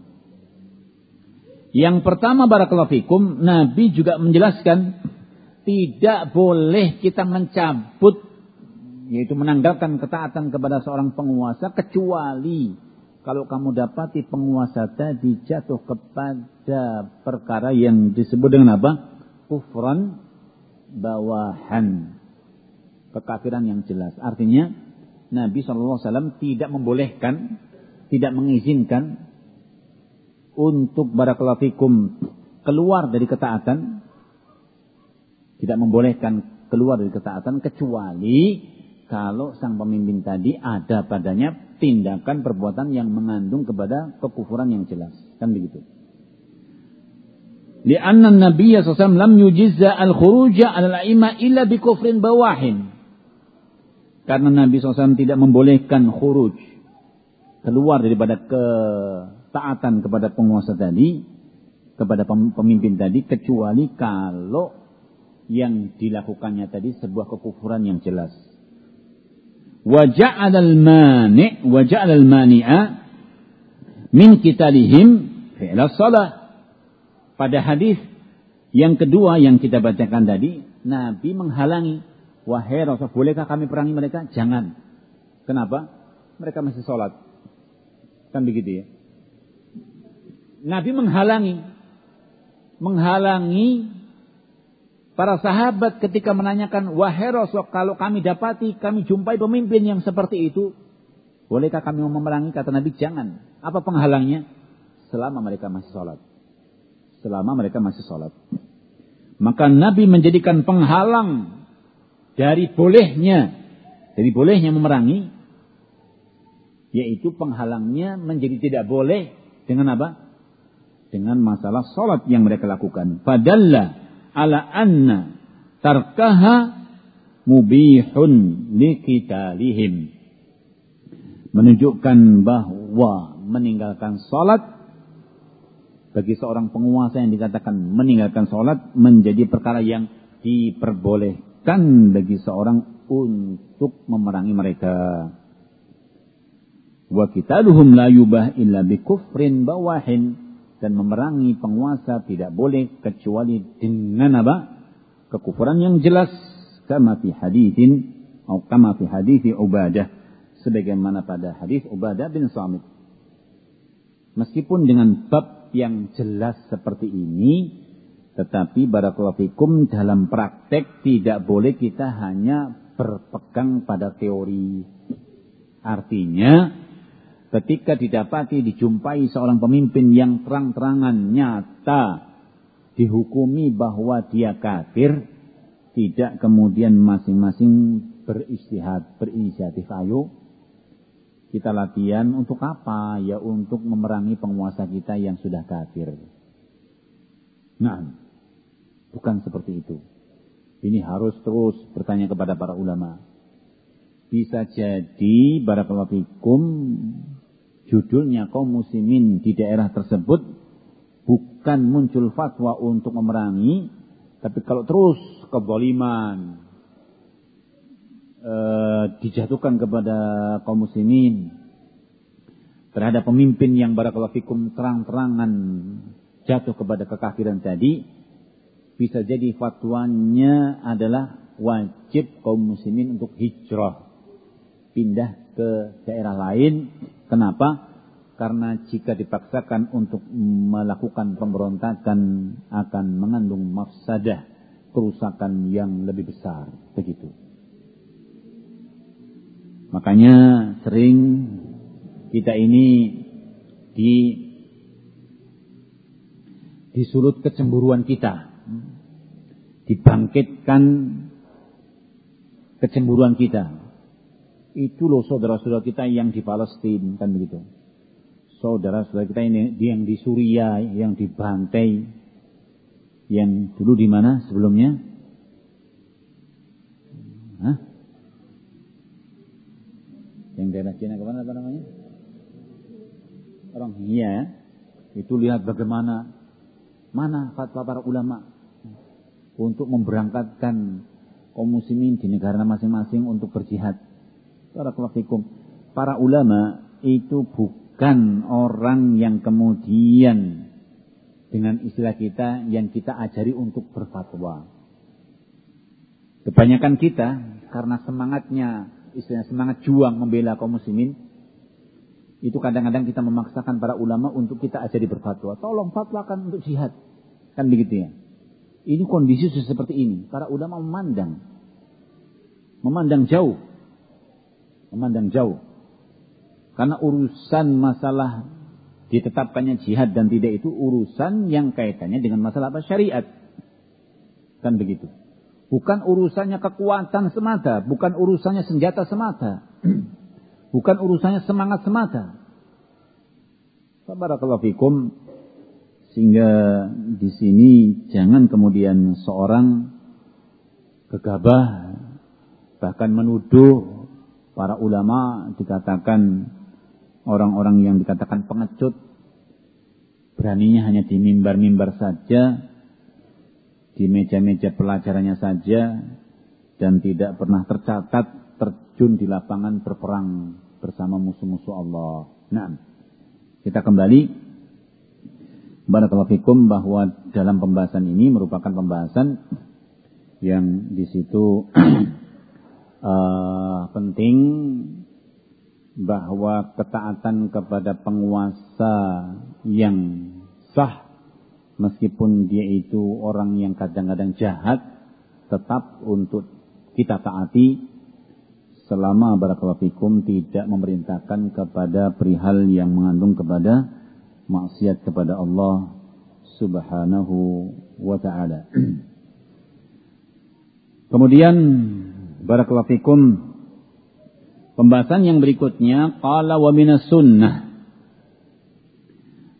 Yang pertama barakallahu fikum, Nabi juga menjelaskan tidak boleh kita mencabut yaitu menanggalkan ketaatan kepada seorang penguasa kecuali kalau kamu dapati penguasa tadi jatuh kepada perkara yang disebut dengan apa? Kufran bawahan. Kekafiran yang jelas. Artinya Nabi SAW tidak membolehkan, tidak mengizinkan untuk barakallahu fikum keluar dari ketaatan, tidak membolehkan keluar dari ketaatan kecuali kalau sang pemimpin tadi ada padanya tindakan perbuatan yang mengandung kepada kekufuran yang jelas. Kan begitu. Lianna Nabi SAW lam yujizza al-khuruja al-a'imah illa bi kufrin bawahin. Karena Nabi SAW tidak membolehkan khuruj. Keluar daripada ketaatan kepada penguasa tadi. Kepada pemimpin tadi. Kecuali kalau yang dilakukannya tadi sebuah kekufuran yang jelas. Waja'al al-mani' waja'al al-mani'a min kitalihim fi'la salah. Pada hadis yang kedua yang kita bacakan tadi, Nabi menghalangi Wahai Rasul, bolehkah kami perangi mereka? Jangan. Kenapa? Mereka masih sholat. Kan begitu ya. Nabi menghalangi. Menghalangi para sahabat ketika menanyakan, Wahai Rasul, kalau kami dapati, kami jumpai pemimpin yang seperti itu, bolehkah kami memerangi? Kata Nabi, jangan. Apa penghalangnya? Selama mereka masih sholat. Selama mereka masih sholat. Maka Nabi menjadikan penghalang dari bolehnya, dari bolehnya memerangi, yaitu penghalangnya menjadi tidak boleh dengan apa? Dengan masalah sholat yang mereka lakukan. Fadalla ala anna tarkaha mubihun liqitalihim. Menunjukkan bahwa meninggalkan sholat bagi seorang penguasa yang dikatakan meninggalkan sholat menjadi perkara yang diperbolehkan dibolehkan bagi seorang untuk memerangi mereka. Wa kitaluhum la yubah illa bikufrin bawahin. Dan memerangi penguasa tidak boleh kecuali dengan apa? Kekufuran yang jelas. Kama fi hadithin. Atau kama fi hadithi ubadah. Sebagaimana pada hadis Ubadah bin Samit. Meskipun dengan bab yang jelas seperti ini, tetapi barakallahu dalam praktek tidak boleh kita hanya berpegang pada teori. Artinya ketika didapati dijumpai seorang pemimpin yang terang-terangan nyata dihukumi bahwa dia kafir tidak kemudian masing-masing beristihad berinisiatif ayo Kita latihan untuk apa? Ya untuk memerangi penguasa kita yang sudah kafir. Nah, bukan seperti itu. Ini harus terus bertanya kepada para ulama. Bisa jadi barakallahu fikum judulnya kaum muslimin di daerah tersebut bukan muncul fatwa untuk memerangi, tapi kalau terus kezaliman, Eh, dijatuhkan kepada kaum muslimin terhadap pemimpin yang barakallahu fikum terang-terangan jatuh kepada kekafiran tadi bisa jadi fatwanya adalah wajib kaum muslimin untuk hijrah. Pindah ke daerah lain. Kenapa? Karena jika dipaksakan untuk melakukan pemberontakan akan mengandung mafsadah kerusakan yang lebih besar. Begitu. Makanya sering kita ini di disulut kecemburuan kita. Dibangkitkan kecemburuan kita. Itu loh saudara-saudara kita yang di Palestina kan begitu. Saudara-saudara kita ini yang di Suriah yang dibantai yang dulu di mana sebelumnya? Hah? Yang daerah Cina ke mana apa namanya? Orang iya. Itu lihat bagaimana mana fatwa para ulama untuk memberangkatkan kaum muslimin di negara masing-masing untuk berjihad. Barakallahu Para ulama itu bukan orang yang kemudian dengan istilah kita yang kita ajari untuk berfatwa. Kebanyakan kita karena semangatnya istilahnya semangat juang membela kaum muslimin, itu kadang-kadang kita memaksakan para ulama untuk kita ajari berfatwa. Tolong fatwakan untuk jihad. Kan begitu ya. Ini kondisi seperti ini. Para ulama memandang. Memandang jauh. Memandang jauh. Karena urusan masalah ditetapkannya jihad dan tidak itu urusan yang kaitannya dengan masalah apa? Syariat. Kan begitu. Bukan urusannya kekuatan semata, bukan urusannya senjata semata, bukan urusannya semangat semata. Barakallahu fikum sehingga di sini jangan kemudian seorang gegabah bahkan menuduh para ulama dikatakan orang-orang yang dikatakan pengecut beraninya hanya di mimbar-mimbar saja di meja-meja pelajarannya saja dan tidak pernah tercatat terjun di lapangan berperang bersama musuh-musuh Allah. Nah, kita kembali Barakallahu fikum bahwa dalam pembahasan ini merupakan pembahasan yang di situ uh, penting bahwa ketaatan kepada penguasa yang sah meskipun dia itu orang yang kadang-kadang jahat, tetap untuk kita taati selama barakallahu tidak memerintahkan kepada perihal yang mengandung kepada maksiat kepada Allah Subhanahu wa taala. Kemudian barakallahu fikum pembahasan yang berikutnya qala wa minas sunnah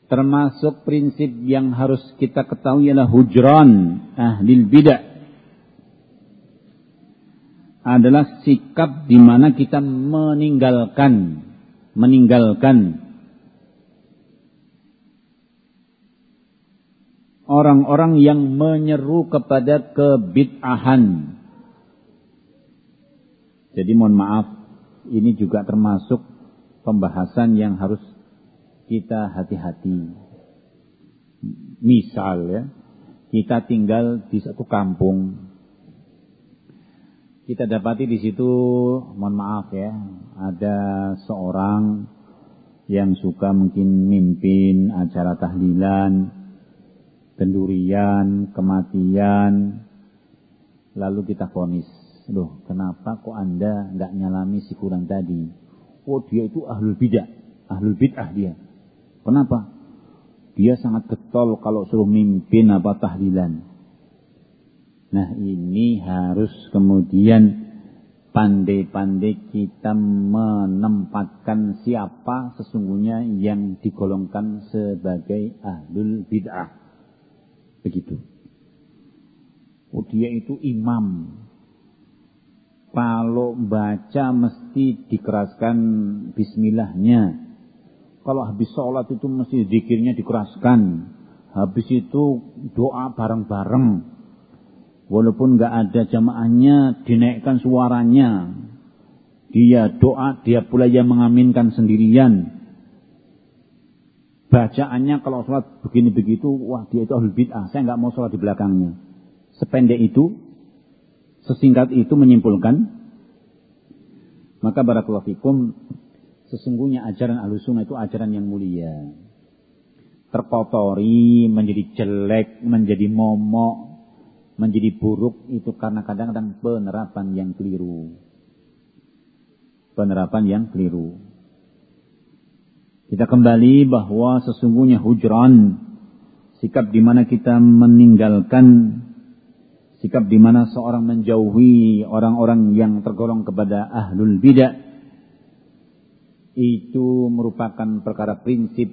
termasuk prinsip yang harus kita ketahui adalah hujran ahli bidah adalah sikap di mana kita meninggalkan meninggalkan orang-orang yang menyeru kepada kebid'ahan. Jadi mohon maaf, ini juga termasuk pembahasan yang harus kita hati-hati. Misal ya, kita tinggal di satu kampung. Kita dapati di situ, mohon maaf ya, ada seorang yang suka mungkin mimpin acara tahlilan, pendurian, kematian, lalu kita fonis. Loh, kenapa kok anda nggak nyalami si kurang tadi? Oh, dia itu ahlul bidah, ahlul bid'ah dia. Kenapa? Dia sangat getol kalau suruh mimpin apa tahlilan. Nah ini harus kemudian pandai-pandai kita menempatkan siapa sesungguhnya yang digolongkan sebagai ahlul bid'ah. Begitu. Oh, dia itu imam. Kalau baca mesti dikeraskan bismillahnya. Kalau habis sholat itu mesti zikirnya dikeraskan. Habis itu doa bareng-bareng Walaupun nggak ada jamaahnya, dinaikkan suaranya. Dia doa, dia pula yang mengaminkan sendirian. Bacaannya kalau sholat begini begitu, wah dia itu ahlul bid'ah. Saya nggak mau sholat di belakangnya. Sependek itu, sesingkat itu menyimpulkan, maka barakallahu fikum, sesungguhnya ajaran ahlu sunnah itu ajaran yang mulia. Terkotori, menjadi jelek, menjadi momok, menjadi buruk itu karena kadang-kadang penerapan yang keliru. Penerapan yang keliru. Kita kembali bahwa sesungguhnya hujran, sikap di mana kita meninggalkan, sikap di mana seorang menjauhi orang-orang yang tergolong kepada ahlul bidah, itu merupakan perkara prinsip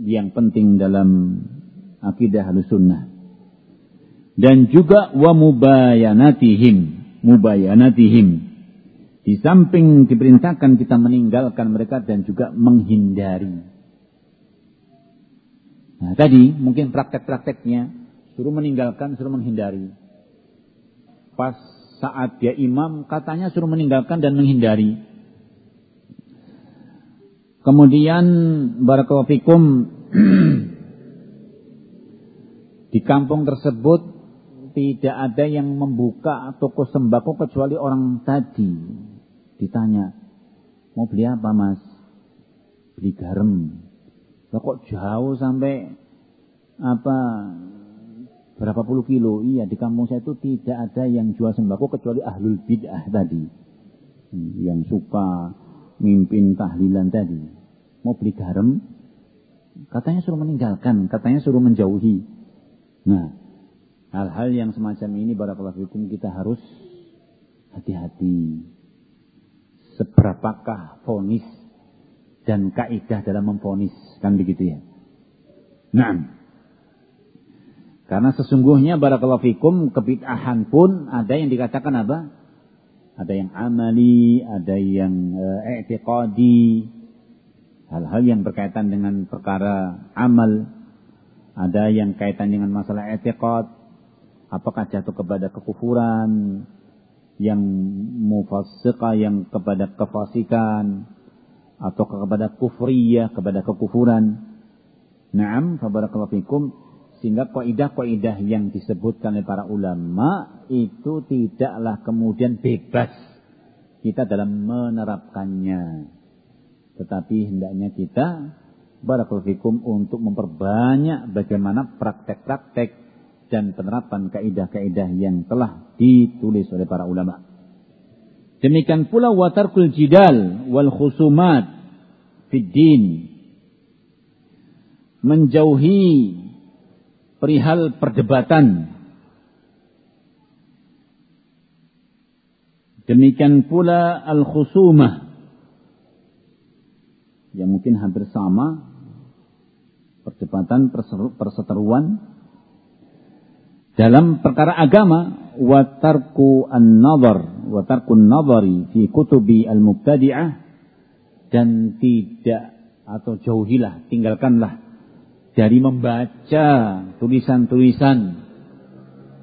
yang penting dalam akidah sunnah. Dan juga wa mubayanatihim mubayanatihim di samping diperintahkan kita meninggalkan mereka dan juga menghindari. Nah tadi mungkin praktek-prakteknya suruh meninggalkan suruh menghindari. Pas saat dia imam katanya suruh meninggalkan dan menghindari. Kemudian barakallahu di kampung tersebut tidak ada yang membuka toko sembako kecuali orang tadi. Ditanya, mau beli apa mas? Beli garam. Lah kok jauh sampai apa berapa puluh kilo? Iya di kampung saya itu tidak ada yang jual sembako kecuali ahlul bid'ah tadi. Hmm, yang suka mimpin tahlilan tadi. Mau beli garam? Katanya suruh meninggalkan, katanya suruh menjauhi. Nah, Hal-hal yang semacam ini barakallahu fikum kita harus hati-hati. Seberapakah fonis dan kaidah dalam memfonis kan begitu ya. Nah, karena sesungguhnya barakallahu fikum kebid'ahan pun ada yang dikatakan apa? Ada yang amali, ada yang uh, i'tiqadi, hal-hal yang berkaitan dengan perkara amal, ada yang kaitan dengan masalah i'tiqad, apakah jatuh kepada kekufuran yang mufassiqah yang kepada kefasikan atau kepada kufriyah kepada kekufuran. Naam fabarakallahu fikum. Sehingga kaidah-kaidah yang disebutkan oleh para ulama itu tidaklah kemudian bebas kita dalam menerapkannya. Tetapi hendaknya kita barakallahu fikum untuk memperbanyak bagaimana praktek-praktek dan penerapan kaidah-kaidah yang telah ditulis oleh para ulama. Demikian pula watarkul jidal wal khusumat fid din. Menjauhi perihal perdebatan. Demikian pula al-khusumah. Yang mungkin hampir sama. Perdebatan, perseteruan dalam perkara agama wa tarku an-nazar wa tarku an-nazari fi kutubi al-mubtadi'ah dan tidak atau jauhilah tinggalkanlah dari membaca tulisan-tulisan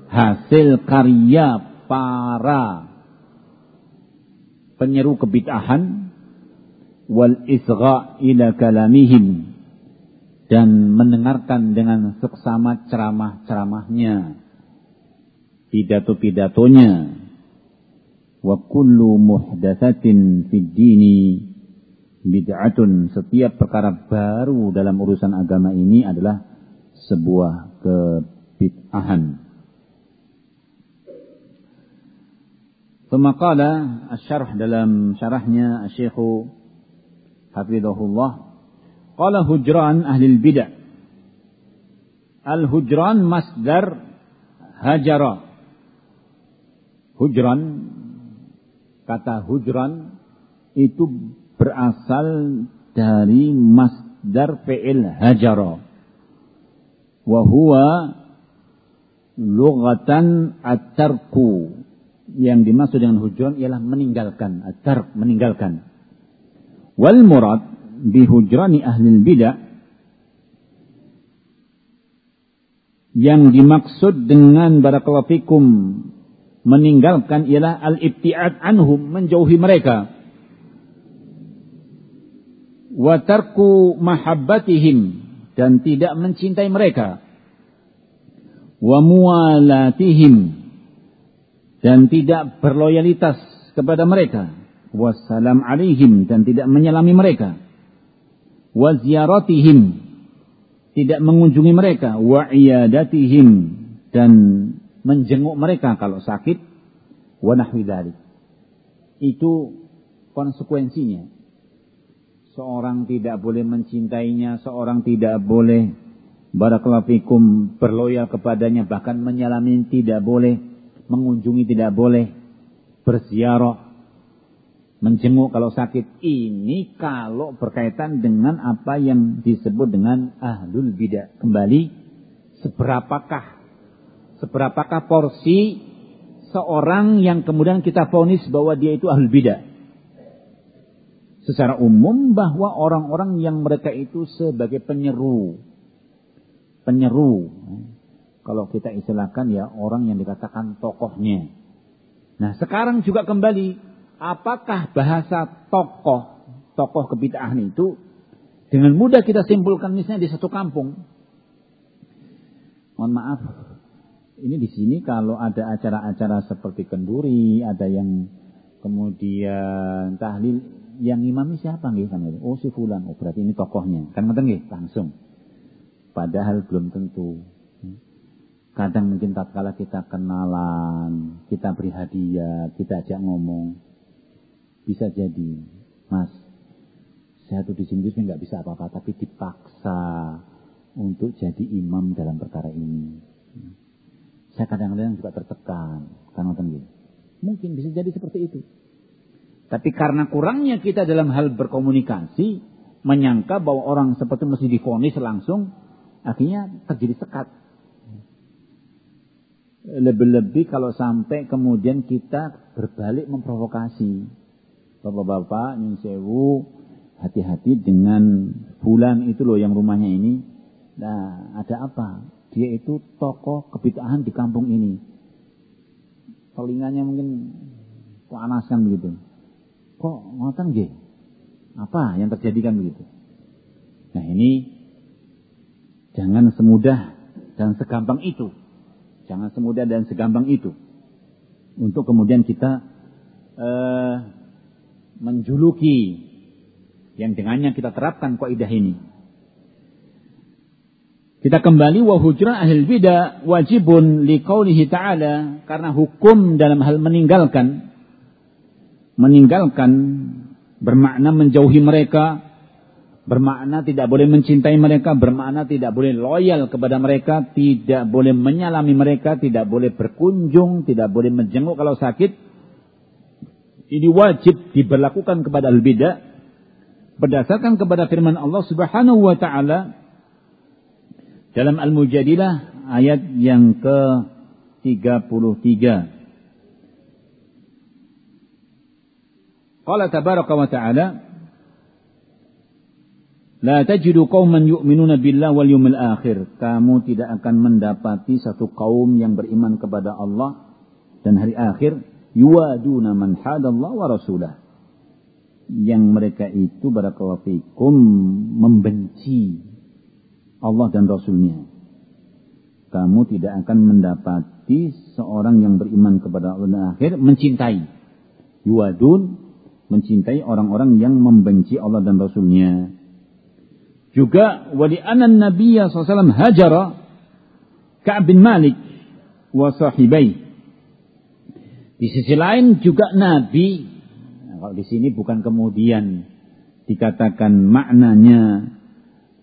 hasil karya para penyeru kebid'ahan wal isgha ila kalamihim dan mendengarkan dengan seksama ceramah-ceramahnya, pidato-pidatonya. Wa kullu muhdatsatin fid dini bid'atun. Setiap perkara baru dalam urusan agama ini adalah sebuah kebid'ahan. Pemakalah asyarah dalam syarahnya Syekhu Hafizahullah Qala hujran ahli bidah. Al-hujran masdar hajara. Hujran Kata hujran itu berasal dari masdar fi'il hajara. Wa huwa lughatan at-tarku. Yang dimaksud dengan hujran ialah meninggalkan, at-tark, meninggalkan. Wal murad bi hujrani ahli bidah yang dimaksud dengan barakallahu fikum meninggalkan ialah al-ibtiad anhum menjauhi mereka. Wa tarku mahabbatihim dan tidak mencintai mereka. Wa mualatihim dan tidak berloyalitas kepada mereka. Wassalam alaihim dan tidak menyalami mereka wa ziyaratihim. Tidak mengunjungi mereka. Wa iyadatihim dan menjenguk mereka kalau sakit. Wa nahwi itu konsekuensinya. Seorang tidak boleh mencintainya. Seorang tidak boleh barakallahu fikum berloyal kepadanya. Bahkan menyalami tidak boleh. Mengunjungi tidak boleh. Berziarah menjenguk kalau sakit. Ini kalau berkaitan dengan apa yang disebut dengan ahlul bidah. Kembali seberapakah seberapakah porsi seorang yang kemudian kita fonis bahwa dia itu ahlul bidah? Secara umum bahwa orang-orang yang mereka itu sebagai penyeru. Penyeru. Kalau kita istilahkan ya orang yang dikatakan tokohnya. Nah sekarang juga kembali, apakah bahasa tokoh, tokoh kebitahan itu dengan mudah kita simpulkan misalnya di satu kampung. Mohon maaf, ini di sini kalau ada acara-acara seperti kenduri, ada yang kemudian tahlil, yang imami siapa nggih kan? Oh si fulan, oh berarti ini tokohnya. Kan ngoten nggih, langsung. Padahal belum tentu. Kadang mungkin tak kala kita kenalan, kita beri hadiah, kita ajak ngomong. Bisa jadi, mas, saya tuh di sini nggak bisa apa-apa, tapi dipaksa untuk jadi imam dalam perkara ini. Saya kadang-kadang juga tertekan, karena tenggelam. Mungkin bisa jadi seperti itu. Tapi karena kurangnya kita dalam hal berkomunikasi, menyangka bahwa orang seperti mesti difonis langsung, Akhirnya terjadi sekat. Lebih-lebih kalau sampai kemudian kita berbalik memprovokasi. Bapak-bapak, nyun sewu, hati-hati dengan bulan itu loh yang rumahnya ini. Nah, ada apa? Dia itu tokoh kebitahan di kampung ini. Telinganya mungkin panasan begitu. Kok ngoten nggih? Apa yang terjadi kan begitu? Nah, ini Jangan semudah dan segampang itu. Jangan semudah dan segampang itu. Untuk kemudian kita uh, menjuluki yang dengannya kita terapkan kaidah ini. Kita kembali wa hujrah ahli bidah wajibun liqaulihi ta'ala karena hukum dalam hal meninggalkan meninggalkan bermakna menjauhi mereka bermakna tidak boleh mencintai mereka, bermakna tidak boleh loyal kepada mereka, tidak boleh menyalami mereka, tidak boleh berkunjung, tidak boleh menjenguk kalau sakit. Ini wajib diberlakukan kepada al-bidah berdasarkan kepada firman Allah Subhanahu wa taala dalam Al-Mujadilah ayat yang ke-33. Qala tabaraka wa ta'ala La tajidu qauman yu'minuna billah wal yawmil akhir. Kamu tidak akan mendapati satu kaum yang beriman kepada Allah dan hari akhir yuwaduna man hadallah wa rasulah. Yang mereka itu barakallahu membenci Allah dan Rasulnya. Kamu tidak akan mendapati seorang yang beriman kepada Allah dan akhir mencintai. Yuwadun mencintai orang-orang yang membenci Allah dan Rasulnya. Juga wali anan Nabi SAW hajara Ka'ab bin Malik wa sahibai. Di sisi lain juga Nabi, nah, kalau di sini bukan kemudian dikatakan maknanya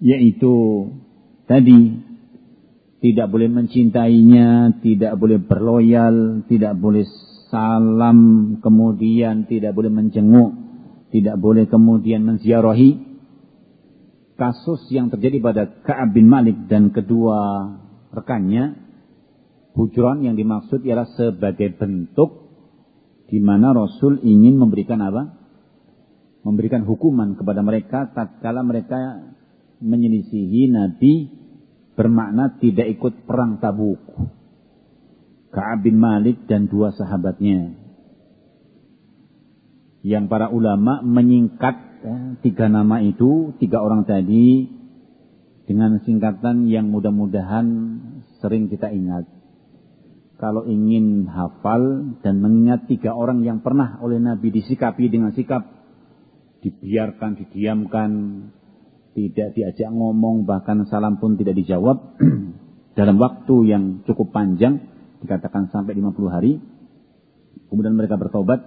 yaitu tadi tidak boleh mencintainya, tidak boleh berloyal, tidak boleh salam, kemudian tidak boleh menjenguk, tidak boleh kemudian menziarahi. Kasus yang terjadi pada Ka'ab bin Malik dan kedua rekannya, hujron yang dimaksud ialah sebagai bentuk di mana Rasul ingin memberikan apa? Memberikan hukuman kepada mereka tatkala mereka menyelisihi Nabi bermakna tidak ikut perang Tabuk. Ka'ab bin Malik dan dua sahabatnya. Yang para ulama menyingkat ya, tiga nama itu, tiga orang tadi dengan singkatan yang mudah-mudahan sering kita ingat. Kalau ingin hafal dan mengingat tiga orang yang pernah oleh Nabi disikapi dengan sikap dibiarkan, didiamkan, tidak diajak ngomong, bahkan salam pun tidak dijawab dalam waktu yang cukup panjang, dikatakan sampai 50 hari. Kemudian mereka bertobat,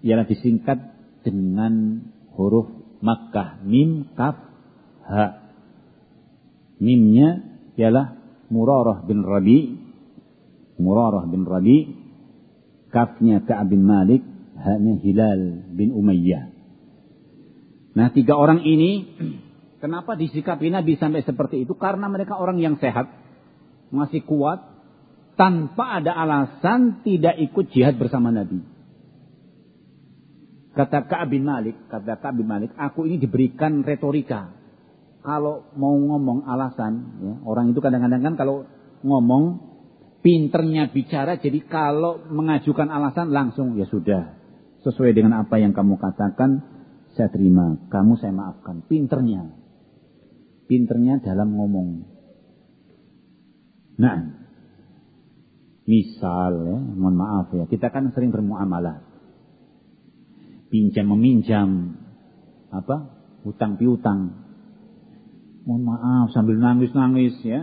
ialah disingkat dengan huruf Makkah, mim, kaf, ha. Mimnya ialah Murarah bin Rabi, Murarah bin Rabi, kafnya Ka'ab bin Malik, hanya Hilal bin Umayyah. Nah tiga orang ini Kenapa disikapi Nabi sampai seperti itu? Karena mereka orang yang sehat, masih kuat, tanpa ada alasan tidak ikut jihad bersama Nabi. Kata Ka'ab bin Malik, kata Ka'ab bin Malik, aku ini diberikan retorika. Kalau mau ngomong alasan, ya, orang itu kadang-kadang kan kalau ngomong, pinternya bicara, jadi kalau mengajukan alasan langsung, ya sudah. Sesuai dengan apa yang kamu katakan, saya terima. Kamu saya maafkan. Pinternya pinternya dalam ngomong. Nah, misal ya, mohon maaf ya, kita kan sering bermuamalah. Pinjam meminjam, apa? Hutang piutang. Mohon maaf sambil nangis-nangis ya,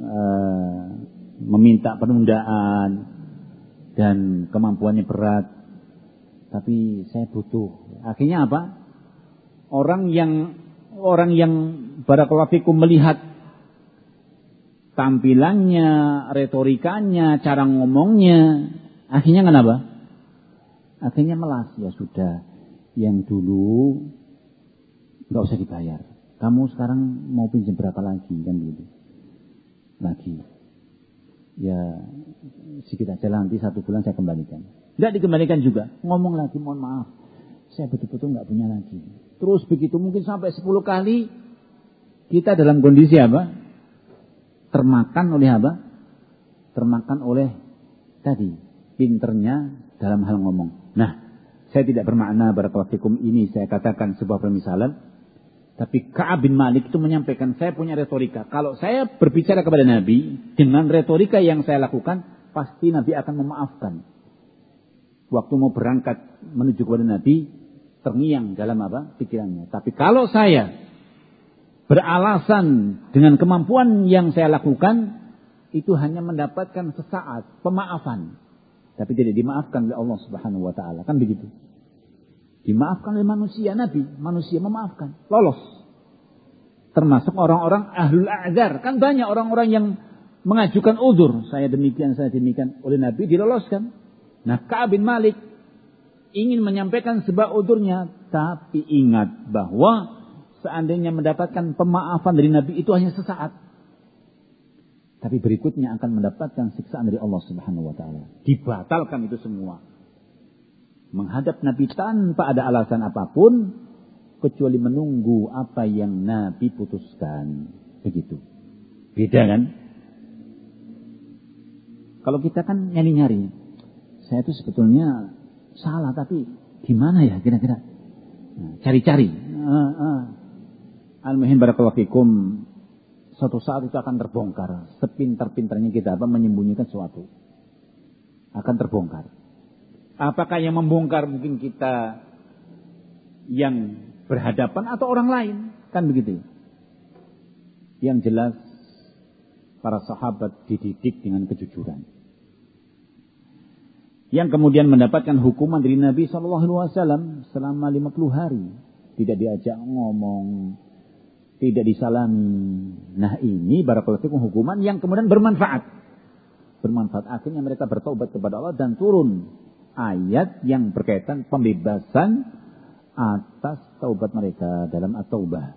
e, meminta penundaan dan kemampuannya berat. Tapi saya butuh. Akhirnya apa? Orang yang orang yang barakallahu fikum melihat tampilannya, retorikanya, cara ngomongnya, akhirnya kenapa? Akhirnya melas, ya sudah. Yang dulu nggak usah dibayar. Kamu sekarang mau pinjam berapa lagi kan begitu? Lagi. Ya sedikit aja nanti satu bulan saya kembalikan. Tidak dikembalikan juga. Ngomong lagi, mohon maaf. Saya betul-betul nggak punya lagi. Terus begitu mungkin sampai 10 kali kita dalam kondisi apa? Termakan oleh apa? Termakan oleh tadi pinternya dalam hal ngomong. Nah, saya tidak bermakna barakallahu ini saya katakan sebuah permisalan. Tapi Ka'ab bin Malik itu menyampaikan, saya punya retorika. Kalau saya berbicara kepada Nabi, dengan retorika yang saya lakukan, pasti Nabi akan memaafkan. Waktu mau berangkat menuju kepada Nabi, terngiang dalam apa? Pikirannya. Tapi kalau saya beralasan dengan kemampuan yang saya lakukan itu hanya mendapatkan sesaat pemaafan tapi tidak dimaafkan oleh Allah Subhanahu wa taala kan begitu dimaafkan oleh manusia nabi. Manusia memaafkan. Lolos. Termasuk orang-orang ahlul a'zar. Kan banyak orang-orang yang mengajukan udur. Saya demikian saya demikian. Oleh nabi diloloskan. Nah Ka'ab bin Malik ingin menyampaikan sebuah udurnya. Tapi ingat bahwa seandainya mendapatkan pemaafan dari Nabi itu hanya sesaat. Tapi berikutnya akan mendapatkan siksaan dari Allah Subhanahu wa taala. Dibatalkan itu semua. Menghadap Nabi tanpa ada alasan apa pun kecuali menunggu apa yang Nabi putuskan. Begitu. Beda kan? Kalau kita kan nyari-nyari. Saya itu sebetulnya salah tapi gimana ya kira-kira? Nah, cari-cari. Nah, ah. Al-Muhim Barakallahu Fikum Suatu saat itu akan terbongkar Sepintar-pintarnya kita apa menyembunyikan sesuatu Akan terbongkar Apakah yang membongkar mungkin kita Yang berhadapan atau orang lain Kan begitu Yang jelas Para sahabat dididik dengan kejujuran Yang kemudian mendapatkan hukuman dari Nabi SAW Selama 50 hari Tidak diajak ngomong tidak disalami. Nah ini barakallahu fikum hukuman yang kemudian bermanfaat. Bermanfaat akhirnya mereka bertobat kepada Allah dan turun ayat yang berkaitan pembebasan atas taubat mereka dalam at-taubah.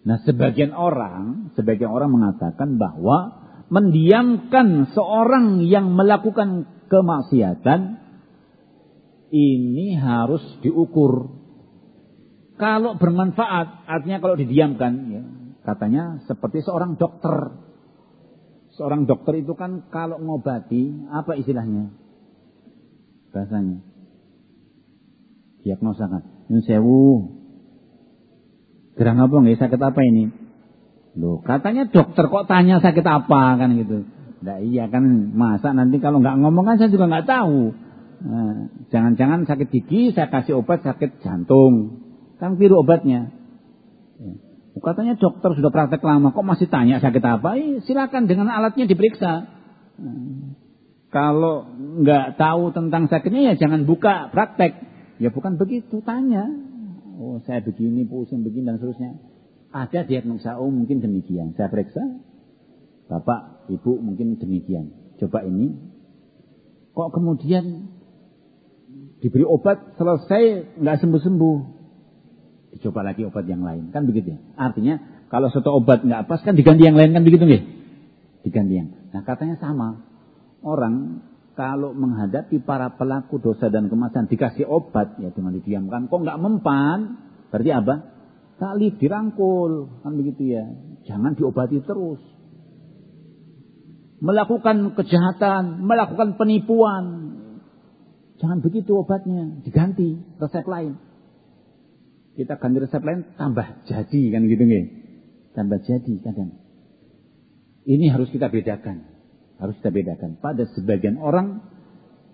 Nah, sebagian orang, sebagian orang mengatakan bahwa mendiamkan seorang yang melakukan kemaksiatan ini harus diukur. Kalau bermanfaat, artinya kalau didiamkan, ya, katanya seperti seorang dokter. Seorang dokter itu kan kalau ngobati, apa istilahnya? Bahasanya. Diagnosa kan. Ini sewu. Gerang apa nggak sakit apa ini? Loh, katanya dokter kok tanya sakit apa kan gitu. Nah iya kan, masa nanti kalau nggak ngomong kan saya juga nggak tahu. Nah, jangan-jangan sakit gigi saya kasih obat sakit jantung. Kan keliru obatnya. Ya. Katanya dokter sudah praktek lama kok masih tanya sakit apa? Eh, silakan dengan alatnya diperiksa. Nah, kalau nggak tahu tentang sakitnya ya jangan buka praktek. Ya bukan begitu, tanya. Oh saya begini, pusing begini dan seterusnya. Ada diagnosa, oh mungkin demikian. Saya periksa, Bapak, Ibu mungkin demikian. Coba ini. Kok kemudian Diberi obat selesai nggak sembuh-sembuh. Dicoba lagi obat yang lain. Kan begitu ya. Artinya kalau satu obat nggak pas kan diganti yang lain kan begitu nggih? Diganti yang. Nah katanya sama. Orang kalau menghadapi para pelaku dosa dan kemasan dikasih obat ya dengan didiamkan kok nggak mempan berarti apa talib dirangkul kan begitu ya jangan diobati terus melakukan kejahatan melakukan penipuan Jangan begitu obatnya, diganti resep lain. Kita ganti resep lain tambah jadi kan gitu nggih. Tambah jadi kadang. Ini harus kita bedakan. Harus kita bedakan. Pada sebagian orang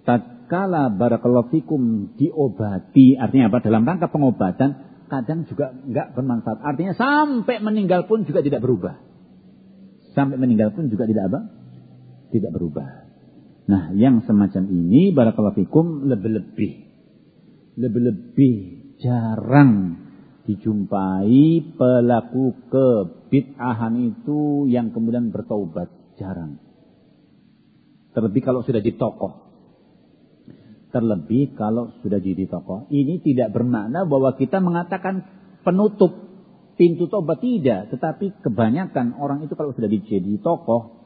tatkala barakallahu diobati artinya apa dalam rangka pengobatan kadang juga enggak bermanfaat. Artinya sampai meninggal pun juga tidak berubah. Sampai meninggal pun juga tidak apa? Tidak berubah. Nah, yang semacam ini barakallahu fikum lebih-lebih lebih-lebih jarang dijumpai pelaku kebid'ahan itu yang kemudian bertaubat, jarang. Terlebih kalau sudah di tokoh. Terlebih kalau sudah jadi tokoh. Ini tidak bermakna bahwa kita mengatakan penutup pintu tobat tidak, tetapi kebanyakan orang itu kalau sudah jadi tokoh,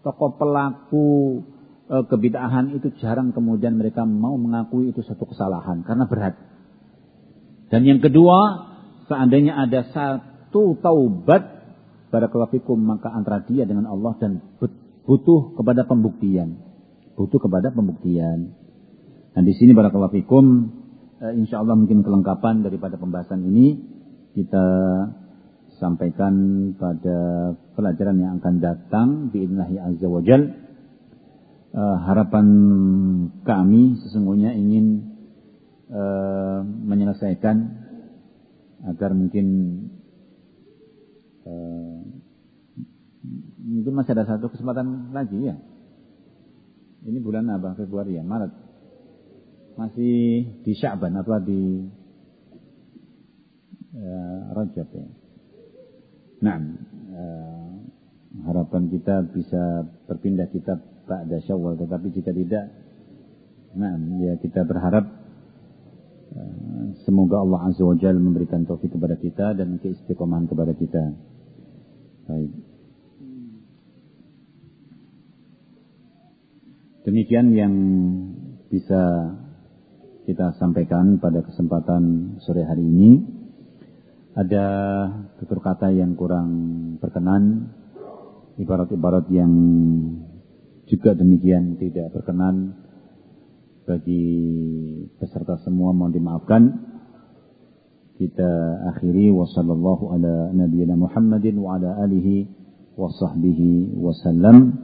tokoh pelaku e, kebidahan itu jarang kemudian mereka mau mengakui itu satu kesalahan karena berat. Dan yang kedua, seandainya ada satu taubat pada kelafikum maka antara dia dengan Allah dan butuh kepada pembuktian. Butuh kepada pembuktian. Dan di sini pada kelafikum e, insya Allah mungkin kelengkapan daripada pembahasan ini kita sampaikan pada pelajaran yang akan datang biidznahi azza wajal uh, harapan kami sesungguhnya ingin uh, menyelesaikan agar mungkin mungkin masih ada satu kesempatan lagi ya. Ini bulan apa? Februari ya, Maret. Masih di Sya'ban apa di uh, Rajab ya. Nah, uh, harapan kita bisa berpindah kitab ba'da syawal tetapi jika tidak nah ya kita berharap uh, semoga Allah azza wajalla memberikan taufik kepada kita dan keistiqomahan kepada kita baik demikian yang bisa kita sampaikan pada kesempatan sore hari ini ada tutur kata yang kurang berkenan ibarat-ibarat yang juga demikian tidak berkenan bagi peserta semua mohon dimaafkan. Kita akhiri wasallallahu ala nabiyina Muhammadin wa ala alihi wa sahbihi wasallam.